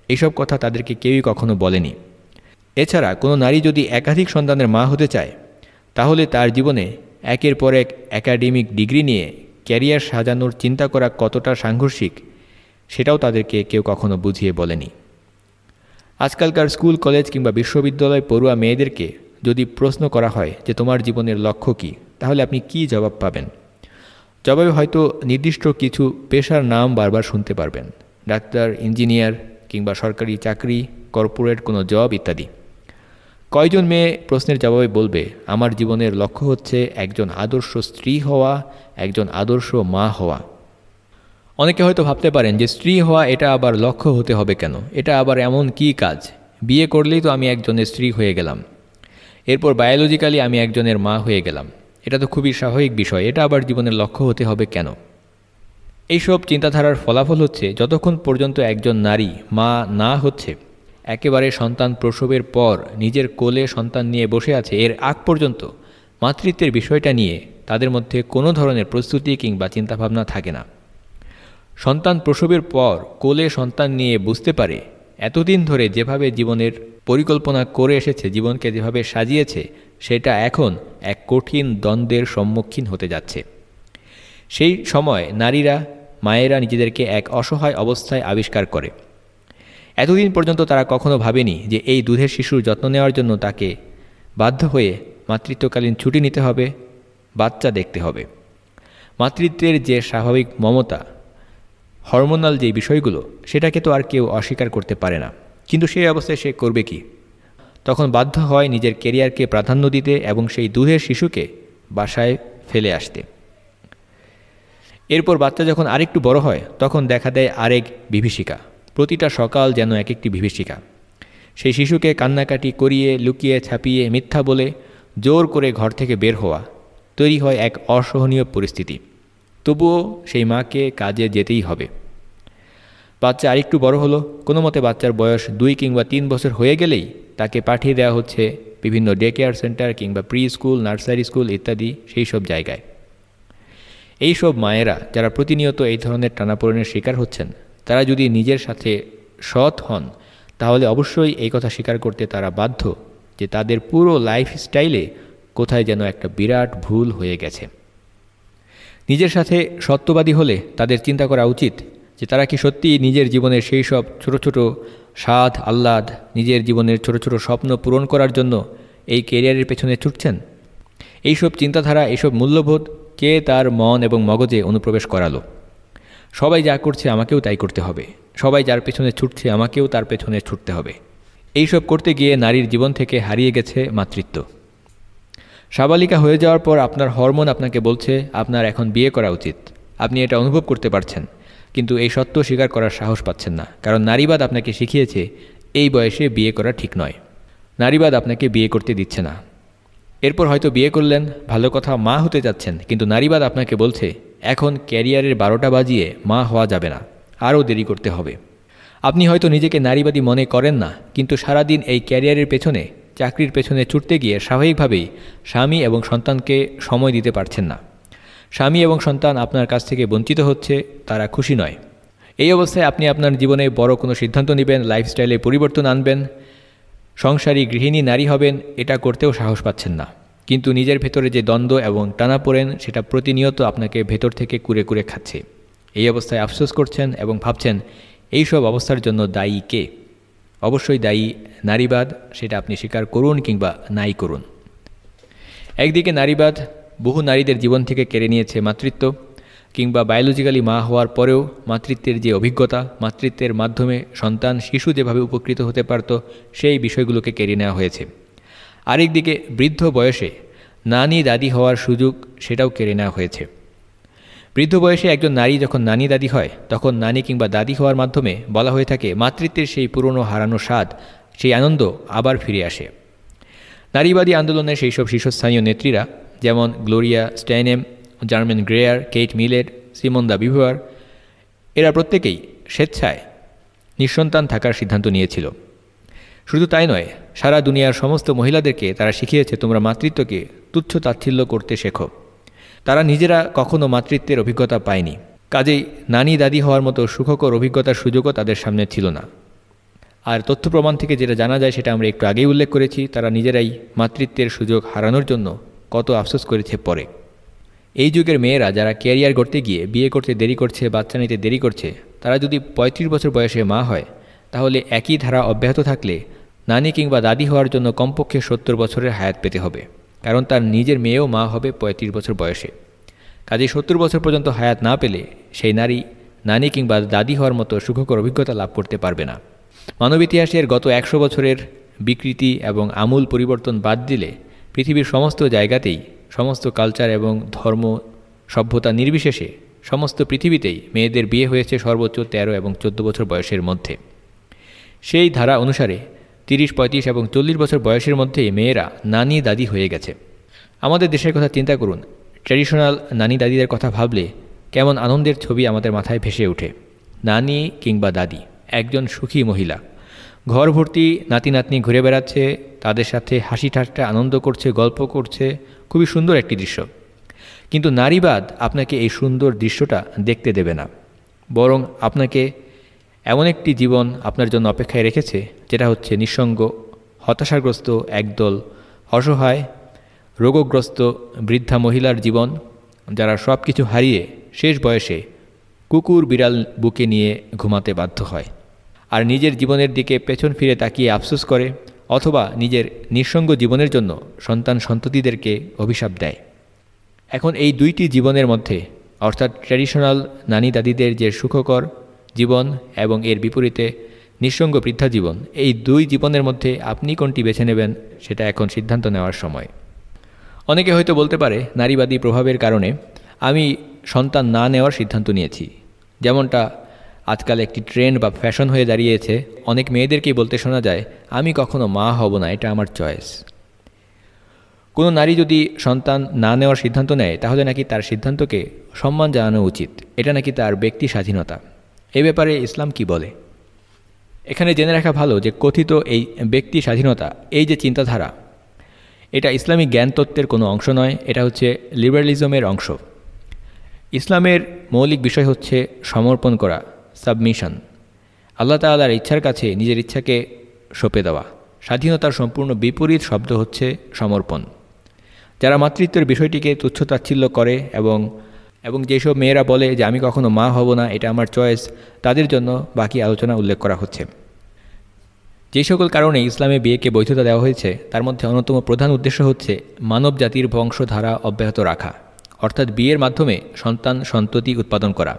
এইসব কথা তাদেরকে কেউই কখনো বলেনি। এছাড়া কোনো নারী যদি একাধিক সন্তানের মা হতে চায়, তাহলে তার জীবনে একের পর এক একাডেমিক ডিগ্রি নিয়ে ক্যারিয়ার সাজানোর চিন্তা করা কতটা সাংঘর্ষিক, সেটাও তাদেরকে কেউ কখনো বুঝিয়ে বলেনি। আজকালকার স্কুল, কলেজ কিংবা বিশ্ববিদ্যালয় পড়ুয়া মেয়েদেরকে যদি প্রশ্ন করা হয় যে তোমার জীবনের লক্ষ্য কী, তাহলে আপনি কি জবাব পাবেন? জবাবে হয়তো নির্দিষ্ট কিছু পেশার নাম বারবার শুনতে পারবেন। ডাক্তার, ইঞ্জিনিয়ার কিংবা সরকারি চাকরি, কর্পোরেট কোনো জব ইত্যাদি। কয়জন মেয়ে প্রশ্নের জবাবে বলবে, আমার জীবনের লক্ষ্য হচ্ছে একজন আদর্শ স্ত্রী হওয়া, একজন আদর্শ মা হওয়া। অনেকে হয়তো ভাবতে পারেন যে স্ত্রী হওয়া এটা আবার লক্ষ্য হতে হবে কেন? এটা আবার এমন কি কাজ? বিয়ে করলেই তো আমি একজনের স্ত্রী হয়ে গেলাম। এরপর বায়োলজিক্যালি আমি একজনের মা হয়ে গেলাম। এটা তো খুবই স্বাভাবিক বিষয়, এটা আবার জীবনের লক্ষ্য হতে হবে কেন? এইসব চিন্তাধারার ফলাফল হচ্ছে, যতক্ষণ পর্যন্ত একজন নারী মা না হচ্ছে, একেবারে সন্তান প্রসবের পর নিজের কোলে সন্তান নিয়ে বসে আছে, এর আগ পর্যন্ত মাতৃত্বের বিষয়টা নিয়ে তাদের মধ্যে কোনো ধরনের প্রস্তুতি কিংবা চিন্তাভাবনা থাকে না। সন্তান প্রসবের পর কোলে সন্তান নিয়ে বুঝতে পারে, এতদিন ধরে যেভাবে জীবনের পরিকল্পনা করে এসেছে, জীবনকে যেভাবে সাজিয়েছে, সেটা এখন এক কঠিন দ্বন্দ্বের সম্মুখীন হতে যাচ্ছে। সেই সময় নারীরা, মায়েরা নিজেদেরকে এক অসহায় অবস্থায় আবিষ্কার করে। এতদিন পর্যন্ত তারা কখনো ভাবেনি যে এই দুধের শিশুর যত্ন নেওয়ার জন্য তাকে বাধ্য হয়ে মাতৃত্বকালীন ছুটি নিতে হবে, বাচ্চা দেখতে হবে। মাতৃত্বের যে স্বাভাবিক মমতা হরমোনাল যে বিষয়গুলো, সেটাকে তো আর কেউ অস্বীকার করতে পারে না। কিন্তু সেই অবস্থায় সে করবে কি? তখন বাধ্য হয় নিজের কেরিয়ারকে প্রাধান্য দিতে এবং সেই দুধের শিশুকে বাসায় ফেলে আসতে। এরপর বাচ্চা যখন আরেকটু বড় হয়, তখন দেখা দেয় আরেক বিভীষিকা। প্রতিটা সকাল যেন এক একটি বিভীষিকা। সেই শিশুকে কান্নাকাটি করিয়ে, লুকিয়ে, ছাপিয়ে, মিথ্যা বলে জোর করে ঘর থেকে বের হওয়া, তৈরি হয় এক অসহনীয় পরিস্থিতি। তবুও সেই মাকে কাজে যেতেই হবে। বাচ্চা আরেকটু বড় হলো, কোনো মতে বাচ্চার বয়স দুই কিংবা তিন বছর হয়ে গেলেই তাকে পাঠিয়ে দেওয়া হচ্ছে বিভিন্ন ডে কেয়ার সেন্টার কিংবা প্রি স্কুল নার্সারি স্কুল ইত্যাদি সেই সব জায়গায়। এই সব মায়েরা যারা প্রতিনিয়ত এই ধরনের টানাপোড়েনের শিকার হচ্ছেন, তারা যদি নিজের সাথে সৎ হন, তাহলে অবশ্যই এই কথা স্বীকার করতে তারা বাধ্য যে তাদের পুরো লাইফ স্টাইলে কোথায় যেন একটা বিরাট ভুল হয়ে গেছে। নিজের সাথে সত্যবাদী হলে তাদের চিন্তা করা উচিত যে তারা কি সত্যি নিজের জীবনের সেই সব ছোটো ছোটো স্বাদ, আহ্লাদ, নিজের জীবনের ছোট ছোট স্বপ্ন পূরণ করার জন্য এই কেরিয়ারের পেছনে ছুটছেন? এইসব চিন্তাধারা, এইসব মূল্যবোধ কে তার মন এবং মগজে অনুপ্রবেশ করালো? সবাই যা করছে আমাকেও তাই করতে হবে। সবাই যার পেছনে ছুটছে আমাকেও তার পেছনে ছুটতে হবে। এইসব করতে গিয়ে নারীর জীবন থেকে হারিয়ে গেছে মাতৃত্ব। সাবালিকা হয়ে যাওয়ার পর আপনার হরমোন আপনাকে বলছে, আপনার এখন বিয়ে করা উচিত। আপনি এটা অনুভব করতে পারছেন, কিন্তু এই সত্য স্বীকার করার সাহস পাচ্ছেন না। কারণ নারীবাদ আপনাকে শিখিয়েছে, এই বয়সে বিয়ে করা ঠিক নয়। নারীবাদ আপনাকে বিয়ে করতে দিচ্ছে না। এরপর হয়তো বিয়ে করলেন, ভালো কথা মা হতে যাচ্ছেন, কিন্তু নারীবাদ আপনাকে বলছে, এখন ক্যারিয়ারের বারোটা বাজিয়ে মা হওয়া যাবে না, আরও দেরি করতে হবে। আপনি হয়তো নিজেকে নারীবাদী মনে করেন না, কিন্তু সারাদিন এই ক্যারিয়ারের পেছনে চাকরির পেছনে ছুটতে গিয়ে স্বাভাবিকভাবেই স্বামী এবং সন্তানকে সময় দিতে পারছেন না। স্বামী এবং সন্তান আপনার কাছ থেকে বঞ্চিত হচ্ছে, তারা খুশি নয়। এই অবস্থায় আপনি আপনার জীবনে বড় কোনো সিদ্ধান্ত নেবেন, লাইফস্টাইলে পরিবর্তন আনবেন, সংসারী গৃহিণী, নারী হবেন, এটা করতেও সাহস পাচ্ছেন না। কিন্তু নিজের ভেতরে যে দ্বন্দ্ব এবং টানা পড়েন, সেটা প্রতিনিয়ত আপনাকে ভেতর থেকে কুরে কুরে খাচ্ছে। এই অবস্থায় আফসোস করছেন এবং ভাবছেন, এইসব অবস্থার জন্য দায়ী কে? অবশ্যই দায়ী নারীবাদ, সেটা আপনি স্বীকার করুন কিংবা নাই করুন। একদিকে নারীবাদ বহু নারীদের জীবন থেকে কেড়ে নিয়েছে মাতৃত্ব কিংবা বায়োলজিক্যালি মা হওয়ার পরেও মাতৃত্বের যে অভিজ্ঞতা, মাতৃত্বের মাধ্যমে সন্তান, শিশু যেভাবে উপকৃত হতে পারত, সেই বিষয়গুলোকে কেড়ে নেওয়া হয়েছে। আরেকদিকে বৃদ্ধ বয়সে নানি দাদি হওয়ার সুযোগ সেটাও কেড়ে নেওয়া হয়েছে। বৃদ্ধ বয়সে একজন নারী যখন নানি দাদি হয়, তখন নানি কিংবা দাদি হওয়ার মাধ্যমে বলা হয়ে থাকে মাতৃত্বের সেই পুরনো হারানো স্বাদ, সেই আনন্দ আবার ফিরে আসে। নারীবাদী আন্দোলনের সেই সব শীর্ষস্থানীয় নেত্রীরা, যেমন Gloria Steinem Germaine Greer Kate Millett, Simone de Beauvoir, এরা প্রত্যেকেই স্বেচ্ছায় নিঃসন্তান থাকার সিদ্ধান্ত নিয়েছিল। শুধু তাই নয়, সারা দুনিয়ার সমস্ত মহিলাদেরকে তারা শিখিয়েছে তোমরা মাতৃত্বকে তুচ্ছ তাচ্ছিল্য করতে শেখো। তারা নিজেরা কখনো মাতৃত্বের অভিজ্ঞতা পায়নি। কাজেই নানি দাদি হওয়ার মতো সুখকর অভিজ্ঞতার সুযোগও তাদের সামনে ছিল না। আর তথ্য প্রমাণ থেকে যেটা জানা যায় সেটা আমরা একটু আগেই উল্লেখ করেছি, তারা নিজেরাই মাতৃত্বের সুযোগ হারানোর জন্য কত আফসোস করেছে পরে। এই যুগের মেয়েরা যারা ক্যারিয়ার করতে গিয়ে বিয়ে করতে দেরি করছে, বাচ্চা নিতে দেরি করছে, তারা যদি ৩৫ বছর বয়সে মা হয়, তাহলে একই ধারা অব্যাহত থাকলে নানি কিংবা দাদি হওয়ার জন্য কমপক্ষে সত্তর বছরের হায়াত পেতে হবে। কারণ তার নিজের মেয়েও মা হবে ৩৫ বছর বয়সে। কাজে সত্তর বছর পর্যন্ত হায়াত না পেলে সেই নারী, নানি কিংবা দাদি হওয়ার মতো সুখকর অভিজ্ঞতা লাভ করতে পারবে না। মানব ইতিহাসের গত একশো বছরের বিকৃতি এবং আমূল পরিবর্তন বাদ দিলে পৃথিবীর সমস্ত জায়গাতেই, সমস্ত কালচার এবং ধর্ম সভ্যতা নির্বিশেষে সমস্ত পৃথিবীতেই মেয়েদের বিয়ে হয়েছে সর্বোচ্চ ১৩ এবং চোদ্দ বছর বয়সের মধ্যে। সেই ধারা অনুসারে তিরিশ, পঁয়ত্রিশ এবং চল্লিশ বছর বয়সের মধ্যেই মেয়েরা নানি, দাদি হয়ে গেছে। আমাদের দেশের কথা চিন্তা করুন। ট্র্যাডিশনাল নানি, দাদিদের কথা ভাবলে কেমন আনন্দের ছবি আমাদের মাথায় ভেসে ওঠে। নানি কিংবা দাদি, একজন সুখী মহিলা। ঘর ভর্তি নাতি, নাতনি ঘুরে বেড়াচ্ছে, তাদের সাথে হাসি ঠাট্টা, আনন্দ করছে, গল্প করছে, খুবই সুন্দর একটি দৃশ্য। কিন্তু নারীবাদ আপনাকে এই সুন্দর দৃশ্যটা দেখতে দেবে না। বরং আপনাকে এমন একটি জীবন আপনার জন্য অপেক্ষায় রেখেছে, যেটা হচ্ছে নিঃসঙ্গ, হতাশাগ্রস্ত একদল, অসহায়, রোগগ্রস্ত বৃদ্ধা মহিলার জীবন, যারা সব কিছু হারিয়ে শেষ বয়সে কুকুর বিড়াল বুকে নিয়ে ঘুমাতে বাধ্য হয়। আর নিজের জীবনের দিকে পেছন ফিরে তাকিয়ে আফসোস করে, অথবা নিজের নিঃসঙ্গ জীবনের জন্য সন্তান সন্ততিদেরকে অভিশাপ দেয়। এখন এই দুইটি জীবনের মধ্যে, অর্থাৎ ট্র্যাডিশনাল নানি দাদিদের যে সুখকর জীবন এবং এর বিপরীতে নিঃসঙ্গ বৃদ্ধা জীবন। এই দুই জীবনের মধ্যে আপনি কোনটি বেছে নেবেন, সেটা এখন সিদ্ধান্ত নেওয়ার সময়। অনেকে হয়তো বলতে পারে, নারীবাদী প্রভাবের কারণে আমি সন্তান না নেওয়ার সিদ্ধান্ত নিয়েছি। যেমনটা আজকাল একটি ট্রেন্ড বা ফ্যাশন হয়ে দাঁড়িয়েছে, অনেক মেয়েদেরকেই বলতে শোনা যায়, আমি কখনো মা হব না, এটা আমার চয়েস। কোনো নারী যদি সন্তান না নেওয়ার সিদ্ধান্ত নেয়, তাহলে নাকি তার সিদ্ধান্তকে সম্মান জানানো উচিত। এটা নাকি তার ব্যক্তি স্বাধীনতা। এ ব্যাপারে ইসলাম কি বলে? এখানে জেনে রাখা ভালো যে কথিত এই ব্যক্তি স্বাধীনতা, এই যে চিন্তাধারা, এটা ইসলামী জ্ঞানতত্ত্বের কোনো অংশ নয়, এটা হচ্ছে লিবারালিজমের অংশ। ইসলামের মৌলিক বিষয় হচ্ছে সমর্পণ করা, সাবমিশন। আল্লাহ তাল্লার ইচ্ছার কাছে নিজের ইচ্ছাকে সঁপে দেওয়া। স্বাধীনতার সম্পূর্ণ বিপরীত শব্দ হচ্ছে সমর্পণ। যারা মাতৃত্বের বিষয়টিকে তুচ্ছতাচ্ছিল্য করে এবং এবং যেসব মেয়েরা বলে যে আমি কখনো মা হব না, এটা আমার চয়েস তাদের জন্য বাকি আলোচনা উল্লেখ করা হচ্ছে। যে সকল কারণে ইসলামে বিয়েকে বৈধতা দেওয়া হয়েছে, তার মধ্যে অন্যতম প্রধান উদ্দেশ্য হচ্ছে মানব জাতির বংশধারা অব্যাহত রাখা, অর্থাৎ বিয়ের মাধ্যমে সন্তান সন্ততি উৎপাদন করা।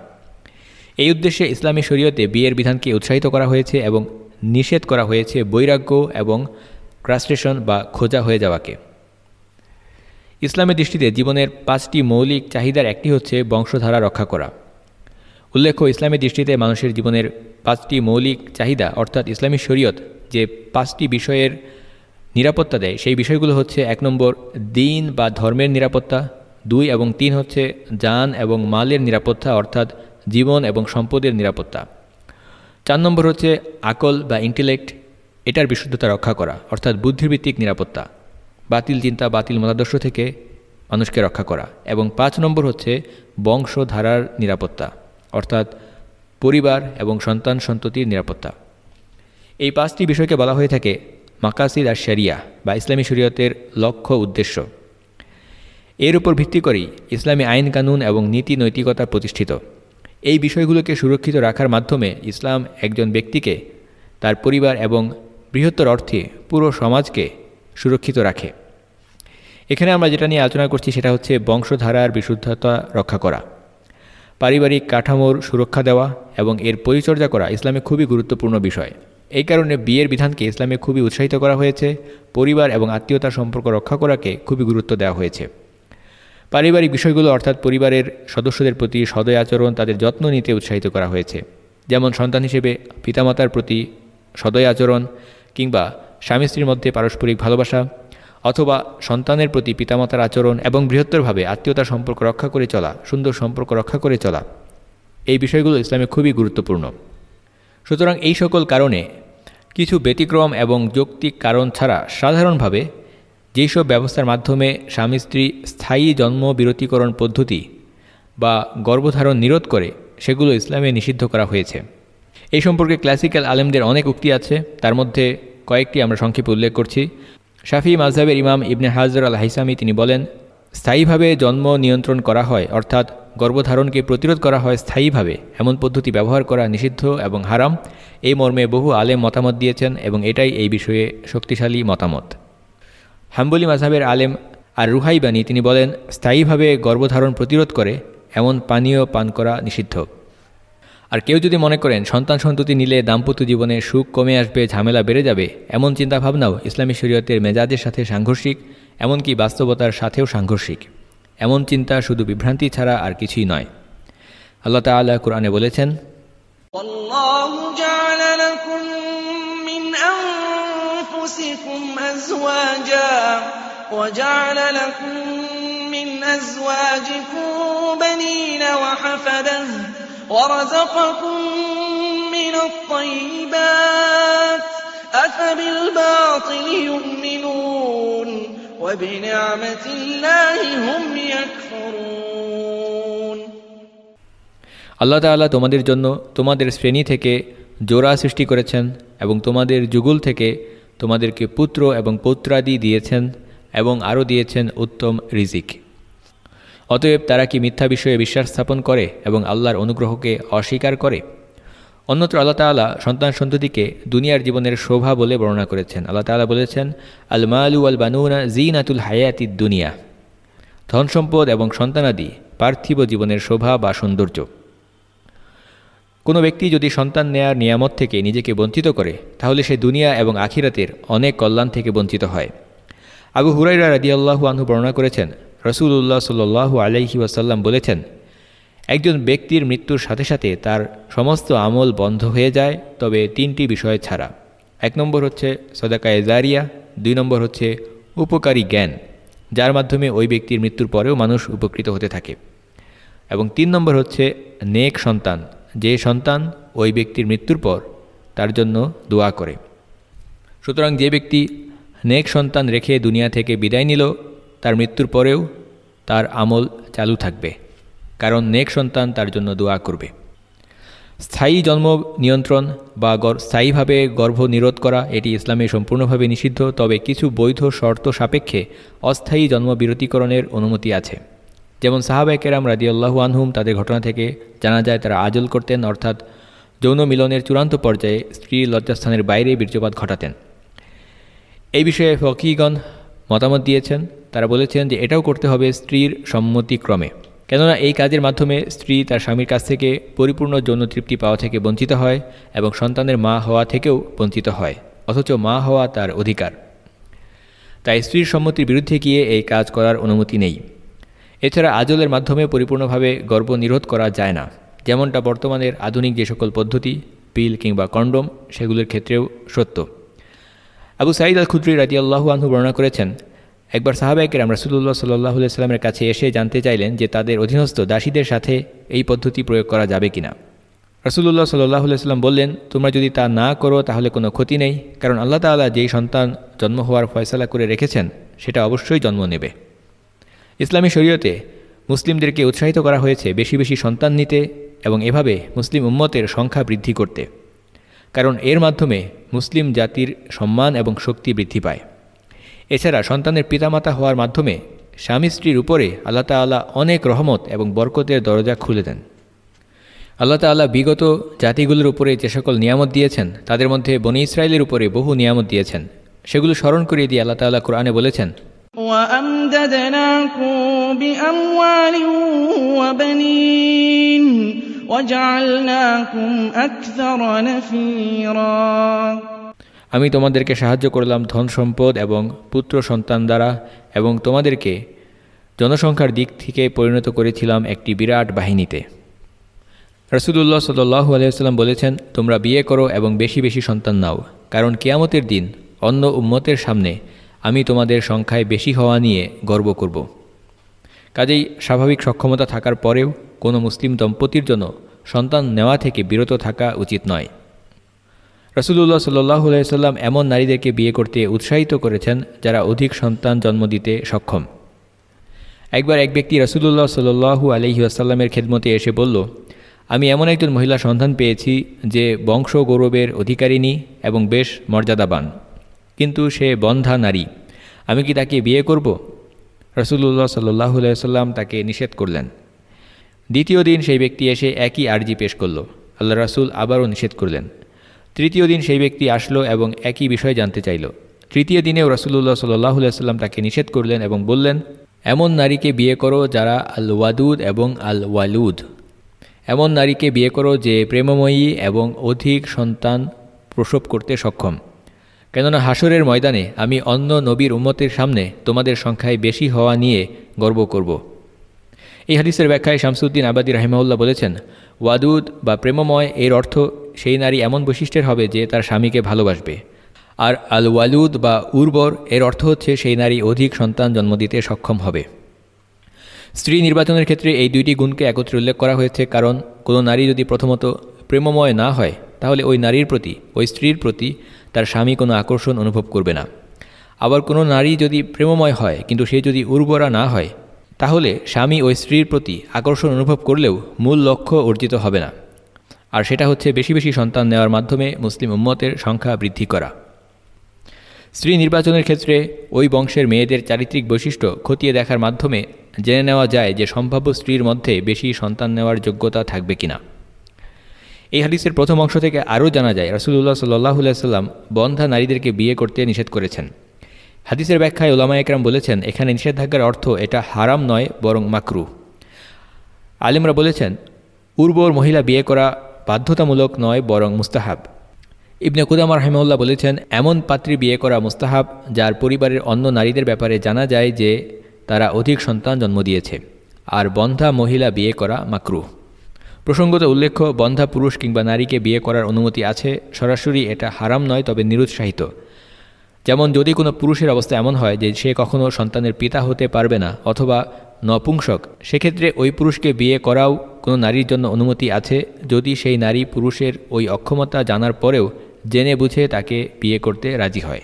এই উদ্দেশ্যে ইসলামী শরীয়তে বিয়ের বিধানকে উৎসাহিত করা হয়েছে এবং নিষেধ করা হয়েছে বৈরাগ্য এবং ক্রাস্ট্রেশন বা খোঁজা হয়ে যাওয়াকে। ইসলামের দৃষ্টিতে জীবনের পাঁচটি মৌলিক চাহিদার একটি হচ্ছে বংশধারা রক্ষা করা। উল্লেখ্য ইসলামের দৃষ্টিতে মানুষের জীবনের পাঁচটি মৌলিক চাহিদা, অর্থাৎ ইসলামী শরীয়ত যে পাঁচটি বিষয়ের নিরাপত্তা দেয়, সেই বিষয়গুলো হচ্ছে এক নম্বর, দিন বা ধর্মের নিরাপত্তা, দুই এবং তিন হচ্ছে যান এবং মালের নিরাপত্তা, অর্থাৎ জীবন এবং সম্পদের নিরাপত্তা। চার নম্বর হচ্ছে আকল বা ইন্টেলেক্ট, এটার বিশুদ্ধতা রক্ষা করা, অর্থাৎ বুদ্ধিভিত্তিক নিরাপত্তা। বাতিল চিন্তা বাতিল মতাদর্শ থেকে মানুষকে রক্ষা করা। এবং পাঁচ নম্বর হচ্ছে বংশধারার নিরাপত্তা, অর্থাৎ পরিবার এবং সন্তান সন্ততির নিরাপত্তা। এই পাঁচটি বিষয়কে বলা হয়ে থাকে মাকাসিদ আর শরিয়া বা ইসলামী শরীয়তের লক্ষ্য উদ্দেশ্য। এর উপর ভিত্তি করেই ইসলামী আইন কানুন এবং নীতি নৈতিকতা প্রতিষ্ঠিত। এই বিষয়গুলোকে সুরক্ষিত রাখার মাধ্যমে ইসলাম একজন ব্যক্তিকে তার পরিবার এবং বৃহত্তর অর্থে পুরো সমাজকে সুরক্ষিত রাখে। এখানে আমরা যেটা নিয়ে আলোচনা করছি সেটা হচ্ছে বংশধারার বিশুদ্ধতা রক্ষা করা, পারিবারিক কাঠামোর সুরক্ষা দেওয়া এবং এর পরিচর্যা করা ইসলামে খুবই গুরুত্বপূর্ণ বিষয়। এই কারণে বিয়ের বিধানকে ইসলামে খুবই উৎসাহিত করা হয়েছে, পরিবার এবং আত্মীয়তার সম্পর্ক রক্ষা করাকে খুবই গুরুত্ব দেওয়া হয়েছে। পারিবারিক বিষয়গুলো অর্থাৎ পরিবারের সদস্যদের প্রতি সদয় আচরণ, তাদের যত্ন নিতে উৎসাহিত করা হয়েছে। যেমন সন্তান হিসেবে পিতামাতার প্রতি সদয় আচরণ কিংবা স্বামী স্ত্রীর মধ্যে পারস্পরিক ভালোবাসা অথবা সন্তানের প্রতি পিতামাতার আচরণ এবং বৃহত্তরভাবে আত্মীয়তার সম্পর্ক রক্ষা করে চলা, সুন্দর সম্পর্ক রক্ষা করে চলা। এই বিষয়গুলো ইসলামে খুবই গুরুত্বপূর্ণ। সুতরাং এই সকল কারণে কিছু ব্যতিক্রম এবং যৌক্তিক কারণ ছাড়া সাধারণভাবে যেসব ব্যবস্থার মাধ্যমে স্বামী স্ত্রী স্থায়ী জন্ম বিরতিকরণ পদ্ধতি বা গর্ভধারণ নিরোধ করে, সেগুলো ইসলামে নিষিদ্ধ করা হয়েছে। এই সম্পর্কে ক্লাসিক্যাল আলেমদের অনেক উক্তি আছে। তার মধ্যে কয়েকটি আমরা সংক্ষেপে উল্লেখ করছি। শাফি মাজহাবের ইমাম ইবনে হাজর আল হাইসামি তিনি বলেন, স্থায়ীভাবে জন্ম নিয়ন্ত্রণ করা হয়, অর্থাৎ গর্ভধারণকে প্রতিরোধ করা হয় স্থায়ীভাবে, এমন পদ্ধতি ব্যবহার করা নিষিদ্ধ এবং হারাম। এই মর্মে বহু আলেম মতামত দিয়েছেন এবং এটাই এই বিষয়ে শক্তিশালী মতামত। হাম্বলি মাঝাবের আলেম আর রুহাইবানি তিনি বলেন, স্থায়ীভাবে গর্ভধারণ প্রতিরোধ করে, এমন পানীয় পান করা নিষিদ্ধ। আর কেউ যদি মনে করেন সন্তান সন্ততি নিলে দাম্পত্য জীবনে সুখ কমে আসবে ঝামেলা বেড়ে যাবে এমন চিন্তাভাবনাও ইসলামী শরীয়তের মেজাজের সাথে সাংঘর্ষিক এমনকি বাস্তবতার সাথেও সাংঘর্ষিক এমন চিন্তা শুধু বিভ্রান্তি ছাড়া আর কিছুই নয় আল্লাহ তাআলা কোরআনে বলেছেন والله جعل لكم من أنفسكم أزواجا وجعل لكم من أزواجكم بنين وحفدة ورزقكم من الطيبات أفبالباطل يؤمنون وبنعمة الله هم يكفرون আল্লাহ তাআলা তোমাদের জন্য তোমাদের শ্রেণী থেকে জোড়া সৃষ্টি করেছেন এবং তোমাদের যুগল থেকে তোমাদেরকে পুত্র এবং পৌত্রাদি দিয়েছেন এবং আরও দিয়েছেন উত্তম রিজিক অতএব তারা কি মিথ্যা বিষয়ে বিশ্বাস স্থাপন করে এবং আল্লাহর অনুগ্রহকে অস্বীকার করে? অন্যত্র আল্লাহ তাআলা সন্তান সন্ততিকে দুনিয়ার জীবনের শোভা বলে বর্ণনা করেছেন। আল্লাহ তাআলা বলেছেন আল মালু আল বানুনা জিনাতুল হায়াতি দুনিয়া। ধন সম্পদ এবং সন্তানাদি পার্থিব জীবনের শোভা বা সৌন্দর্য। কোনো ব্যক্তি যদি সন্তান নেয়ার নিয়ামত থেকে নিজেকে বঞ্চিত করে, তাহলে সে দুনিয়া এবং আখিরাতের অনেক কল্যাণ থেকে বঞ্চিত হয়। আবু হুরাইরা রাদিয়াল্লাহু আনহু বর্ণনা করেছেন রসুল্লাহ সাল্লু আলাইহি ওয়াসাল্লাম বলেছেন, একজন ব্যক্তির মৃত্যুর সাথে সাথে তার সমস্ত আমল বন্ধ হয়ে যায়, তবে তিনটি বিষয় ছাড়া। এক নম্বর হচ্ছে সদাকায় জারিয়া, দুই নম্বর হচ্ছে উপকারী জ্ঞান, যার মাধ্যমে ওই ব্যক্তির মৃত্যুর পরেও মানুষ উপকৃত হতে থাকে। এবং তিন নম্বর হচ্ছে নেক সন্তান, যে সন্তান ওই ব্যক্তির মৃত্যুর পর তার জন্য দোয়া করে। সুতরাং যে ব্যক্তি নেক সন্তান রেখে দুনিয়া থেকে বিদায় নিল তার মৃত্যুর পরেও তার আমল চালু থাকবে, কারণ নেক সন্তান তার জন্য দোয়া করবে। স্থায়ী জন্ম নিয়ন্ত্রণ বা স্থায়ীভাবে গর্ভ নিরোধ করা, এটি ইসলামে সম্পূর্ণভাবে নিষিদ্ধ, তবে কিছু বৈধ শর্ত সাপেক্ষে অস্থায়ী জন্ম বিরতিকরণের অনুমতি আছে। যেমন সাহাবাই কেরাম রাদিয়াল্লাহু আনহুম তাদের ঘটনা থেকে জানা যায়, তারা আজল করতেন, অর্থাৎ যৌন মিলনের চূড়ান্ত পর্যায়ে স্ত্রীর লজ্জাস্থানের বাইরে বীর্যপাত ঘটাতেন। এই বিষয়ে ফকিগণ মতামত দিয়েছেন। তারা বলেছেন যে এটাও করতে হবে স্ত্রীর সম্মতিক্রমে কেননা এই কাজের মাধ্যমে স্ত্রী তার স্বামীর কাছ থেকে পরিপূর্ণ যৌন তৃপ্তি পাওয়া থেকে বঞ্চিত হয় এবং সন্তানের মা হওয়া থেকেও বঞ্চিত হয়, অথচ মা হওয়া তার অধিকার। তাই স্ত্রীর সম্মতির বিরুদ্ধে গিয়ে এই কাজ করার অনুমতি নেই। এছাড়া আজলের মাধ্যমে পরিপূর্ণভাবে গর্ব নিরোধ করা যায় না, যেমনটা বর্তমানের আধুনিক যে সকল পদ্ধতি, পিল কিংবা কন্ডোম, সেগুলোর ক্ষেত্রেও সত্য। আবু সাইদ আল খুদ্রি রাজি আল্লাহু আনহু বর্ণনা করেছেন একবার সাহাবাইকেরাম রাসুল্লাহ সাল্লাহ সাল্লামের কাছে এসে জানতে চাইলেন যে তাদের অধীনস্থ দাসীদের সাথে এই পদ্ধতি প্রয়োগ করা যাবে কিনা। রাসুল্লাহ সাল্লাহ সাল্লাম বললেন, তোমরা যদি তা না করো, তাহলে কোনো ক্ষতি নেই, কারণ আল্লাহ তাল্লাহ যেই সন্তান জন্ম হওয়ার ফয়সলা করে রেখেছেন, সেটা অবশ্যই জন্ম নেবে। ইসলামী শরীয়তে মুসলিমদেরকে উৎসাহিত করা হয়েছে বেশি বেশি সন্তান নিতে এবং এভাবে মুসলিম উম্মতের সংখ্যা বৃদ্ধি করতে। কারণ এর মাধ্যমে মুসলিম জাতির সম্মান এবং শক্তি বৃদ্ধি পায়। এছাড়া সন্তানের পিতামাতা হওয়ার মাধ্যমে স্বামী স্ত্রীর উপরে আল্লাহ তাল্লাহ অনেক রহমত এবং বরকতের দরজা খুলে দেন আল্লাহ তাল্লাহ বিগত জাতিগুলোর উপরে যে সকল নিয়ামত দিয়েছেন তাদের মধ্যে বনি ইসরায়েলের উপরে বহু নিয়ামত দিয়েছেন সেগুলো স্মরণ করিয়ে দিয়ে আল্লাহ তাল্লাহ কোরআনে বলেছেন وأمددناكم بأموال وبنين وجعلناكم أكثر نفيرا আমি তোমাদেরকে সাহায্য করলাম ধন সম্পদ এবং পুত্র সন্তান দ্বারা এবং তোমাদেরকে জনসংখ্যার দিক থেকে পরিণত করেছিলাম একটি বিরাট বাহিনীতে। রসুদুল্লাহ সাল্লু আলিয়াল্লাম বলেছেন, তোমরা বিয়ে করো এবং বেশি বেশি সন্তান নাও। কারণ কেয়ামতের দিন অন্য উম্মতের সামনে আমি তোমাদের সংখ্যায় বেশি হওয়া নিয়ে গর্ব করব। কাজেই স্বাভাবিক সক্ষমতা থাকার পরেও কোনো মুসলিম দম্পতির জন্য সন্তান নেওয়া থেকে বিরত থাকা উচিত নয়। রসুল্লাহ সাল্লু আলাইসাল্লাম এমন নারীদেরকে বিয়ে করতে উৎসাহিত করেছেন যারা অধিক সন্তান জন্ম দিতে সক্ষম। একবার এক ব্যক্তি রসুল্লাহ সাল্লু আলহি আসাল্লামের খেদমতে এসে বলল, আমি এমন একজন মহিলা সন্ধান পেয়েছি যে বংশ গৌরবের অধিকারিণী এবং বেশ মর্যাদাবান। কিন্তু সে বন্ধা নারী। আমি কি তাকে বিয়ে করব? রসুল্লাহ সাল্লাহ সাল্লাম তাকে নিষেধ করলেন। দ্বিতীয় দিন সেই ব্যক্তি এসে একই আর্জি পেশ করল। আল্লাহ রাসুল আবারও নিষেধ করলেন। তৃতীয় দিন সেই ব্যক্তি আসলো এবং একই বিষয় জানতে চাইল। তৃতীয় দিনেও রসুল্লাহ সাল্লাহ সাল্লাম তাকে নিষেধ করলেন এবং বললেন, এমন নারীকে বিয়ে করো যারা আল ওয়াদুদ এবং আল ওয়ালুদ এমন নারীকে বিয়ে করো যে প্রেমময়ী এবং অধিক সন্তান প্রসব করতে সক্ষম। কেননা হাসরের ময়দানে আমি অন্য নবীর উম্মতের সামনে তোমাদের সংখ্যায় বেশি হওয়া নিয়ে গর্ব করব। এই হাদিসের ব্যাখ্যায় শামসুদ্দিন আবাদি রাহিমাউল্লাহ বলেছেন, ওয়াদুদ বা প্রেমময় এর অর্থ সেই নারী এমন বৈশিষ্ট্যের হবে যে তার স্বামীকে ভালোবাসবে। আর আল ওয়ালুদ বা উর্বর, এর অর্থ হচ্ছে সেই নারী অধিক সন্তান জন্ম দিতে সক্ষম হবে। স্ত্রী নির্বাচনের ক্ষেত্রে এই দুইটি গুণকে একত্রে উল্লেখ করা হয়েছে কারণ কোনো নারী যদি প্রথমত প্রেমময় না হয়, তাহলে ওই নারীর প্রতি, ওই স্ত্রীর প্রতি তার স্বামী কোনো আকর্ষণ অনুভব করবে না। আবার কোনো নারী যদি প্রেমময় হয়, কিন্তু সে যদি উর্বরা না হয়, তাহলে স্বামী ওই স্ত্রীর প্রতি আকর্ষণ অনুভব করলেও মূল লক্ষ্য অর্জিত হবে না। আর সেটা হচ্ছে বেশি বেশি সন্তান নেওয়ার মাধ্যমে মুসলিম উম্মতের সংখ্যা বৃদ্ধি করা। স্ত্রী নির্বাচনের ক্ষেত্রে ওই বংশের মেয়েদের চারিত্রিক বৈশিষ্ট্য খতিয়ে দেখার মাধ্যমে জেনে নেওয়া যায় যে সম্ভাব্য স্ত্রীর মধ্যে বেশি সন্তান নেওয়ার যোগ্যতা থাকবে কিনা। এই হাদিসের প্রথম অংশ থেকে আরও জানা যায় রসুল্লাহ সাল্লাহ সাল্লাম বন্ধা নারীদেরকে বিয়ে করতে নিষেধ করেছেন। হাদিসের ব্যাখ্যায় ওলামা একরাম বলেছেন, এখানে নিষেধাজ্ঞার অর্থ এটা হারাম নয়, বরং মাকরু। আলিমরা বলেছেন, উর্বর মহিলা বিয়ে করা বাধ্যতামূলক নয়, বরং মুস্তাহাব। ইবনে কুদামা রহমউল্লাহ বলেছেন, এমন পাত্রী বিয়ে করা মুস্তাহাব, যার পরিবারের অন্য নারীদের ব্যাপারে জানা যায় যে তারা অধিক সন্তান জন্ম দিয়েছে, আর বন্ধা মহিলা বিয়ে করা মাকরু। প্রসঙ্গত উল্লেখ্য, বন্ধা পুরুষ কিংবা নারীকে বিয়ে করার অনুমতি আছে, সরাসরি এটা হারাম নয়, তবে নিরুৎসাহিত। যেমন যদি কোনো পুরুষের অবস্থা এমন হয় যে সে কখনও সন্তানের পিতা হতে পারবে না, অথবা নপুংসক, সেক্ষেত্রে ওই পুরুষকে বিয়ে করাও কোনো নারীর জন্য অনুমতি আছে? যদি সেই নারী পুরুষের ওই অক্ষমতা জানার পরেও জেনে বুঝে তাকে বিয়ে করতে রাজি হয়।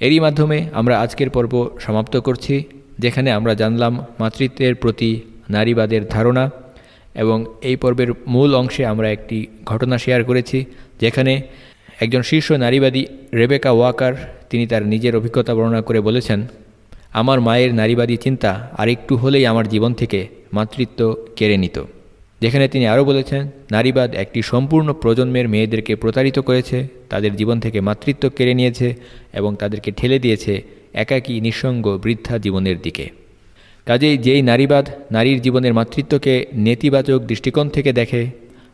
এরই মাধ্যমে আমরা আজকের পর্ব সমাপ্ত করছি, যেখানে আমরা জানলাম মাতৃত্বের প্রতি নারীবাদের ধারণা এবং এই পর্বের মূল অংশে আমরা একটি ঘটনা শেয়ার করেছি, যেখানে একজন শীর্ষ নারীবাদী রেবেকা ওয়াকার, তিনি তার নিজের অভিজ্ঞতা বর্ণনা করে বলেছেন আমার মায়ের নারীবাদী চিন্তা আরেকটু হলেই আমার জীবন থেকে মাতৃত্ব কেড়ে নিত। যেখানে তিনি আরও বলেছেন, নারীবাদ একটি সম্পূর্ণ প্রজন্মের মেয়েদেরকে প্রতারিত করেছে, তাদের জীবন থেকে মাতৃত্ব কেড়ে নিয়েছে এবং তাদেরকে ঠেলে দিয়েছে একাকী, নিঃসঙ্গ, বৃদ্ধা জীবনের দিকে। কাজেই যেই নারীবাদ নারীর জীবনের মাতৃত্বকে নেতিবাচক দৃষ্টিকোণ থেকে দেখে,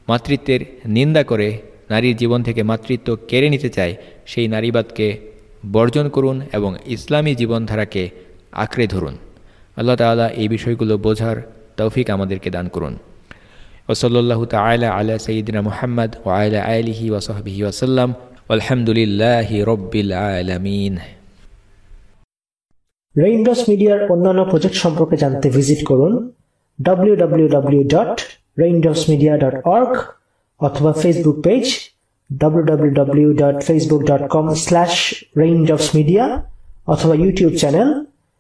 মাতৃত্বের নিন্দা করে নারীর জীবন থেকে মাতৃত্ব কেড়ে নিতে চায়, সেই নারীবাদকে বর্জন করুন এবং ইসলামী জীবনধারাকে আঁকড়ে ধরুন। আল্লাহ তালা এই বিষয়গুলো বোঝার তৌফিক আমাদেরকে দান করুন। ওসল্লাহ তালা আলা সঈদিনা মোহাম্মদ ও আয়লা আয়লিহি ওসহবিহি ওসাল্লাম আলহামদুলিল্লাহি রব্বিল আলমিন। রেইনডস মিডিয়ার অন্যান্য প্রজেক্ট সম্পর্কে জানতে ভিজিট করুন www.raindropsmedia.org অথবা ফেসবুক পেজ www.facebook.com/raindropsmedia অথবা YouTube channel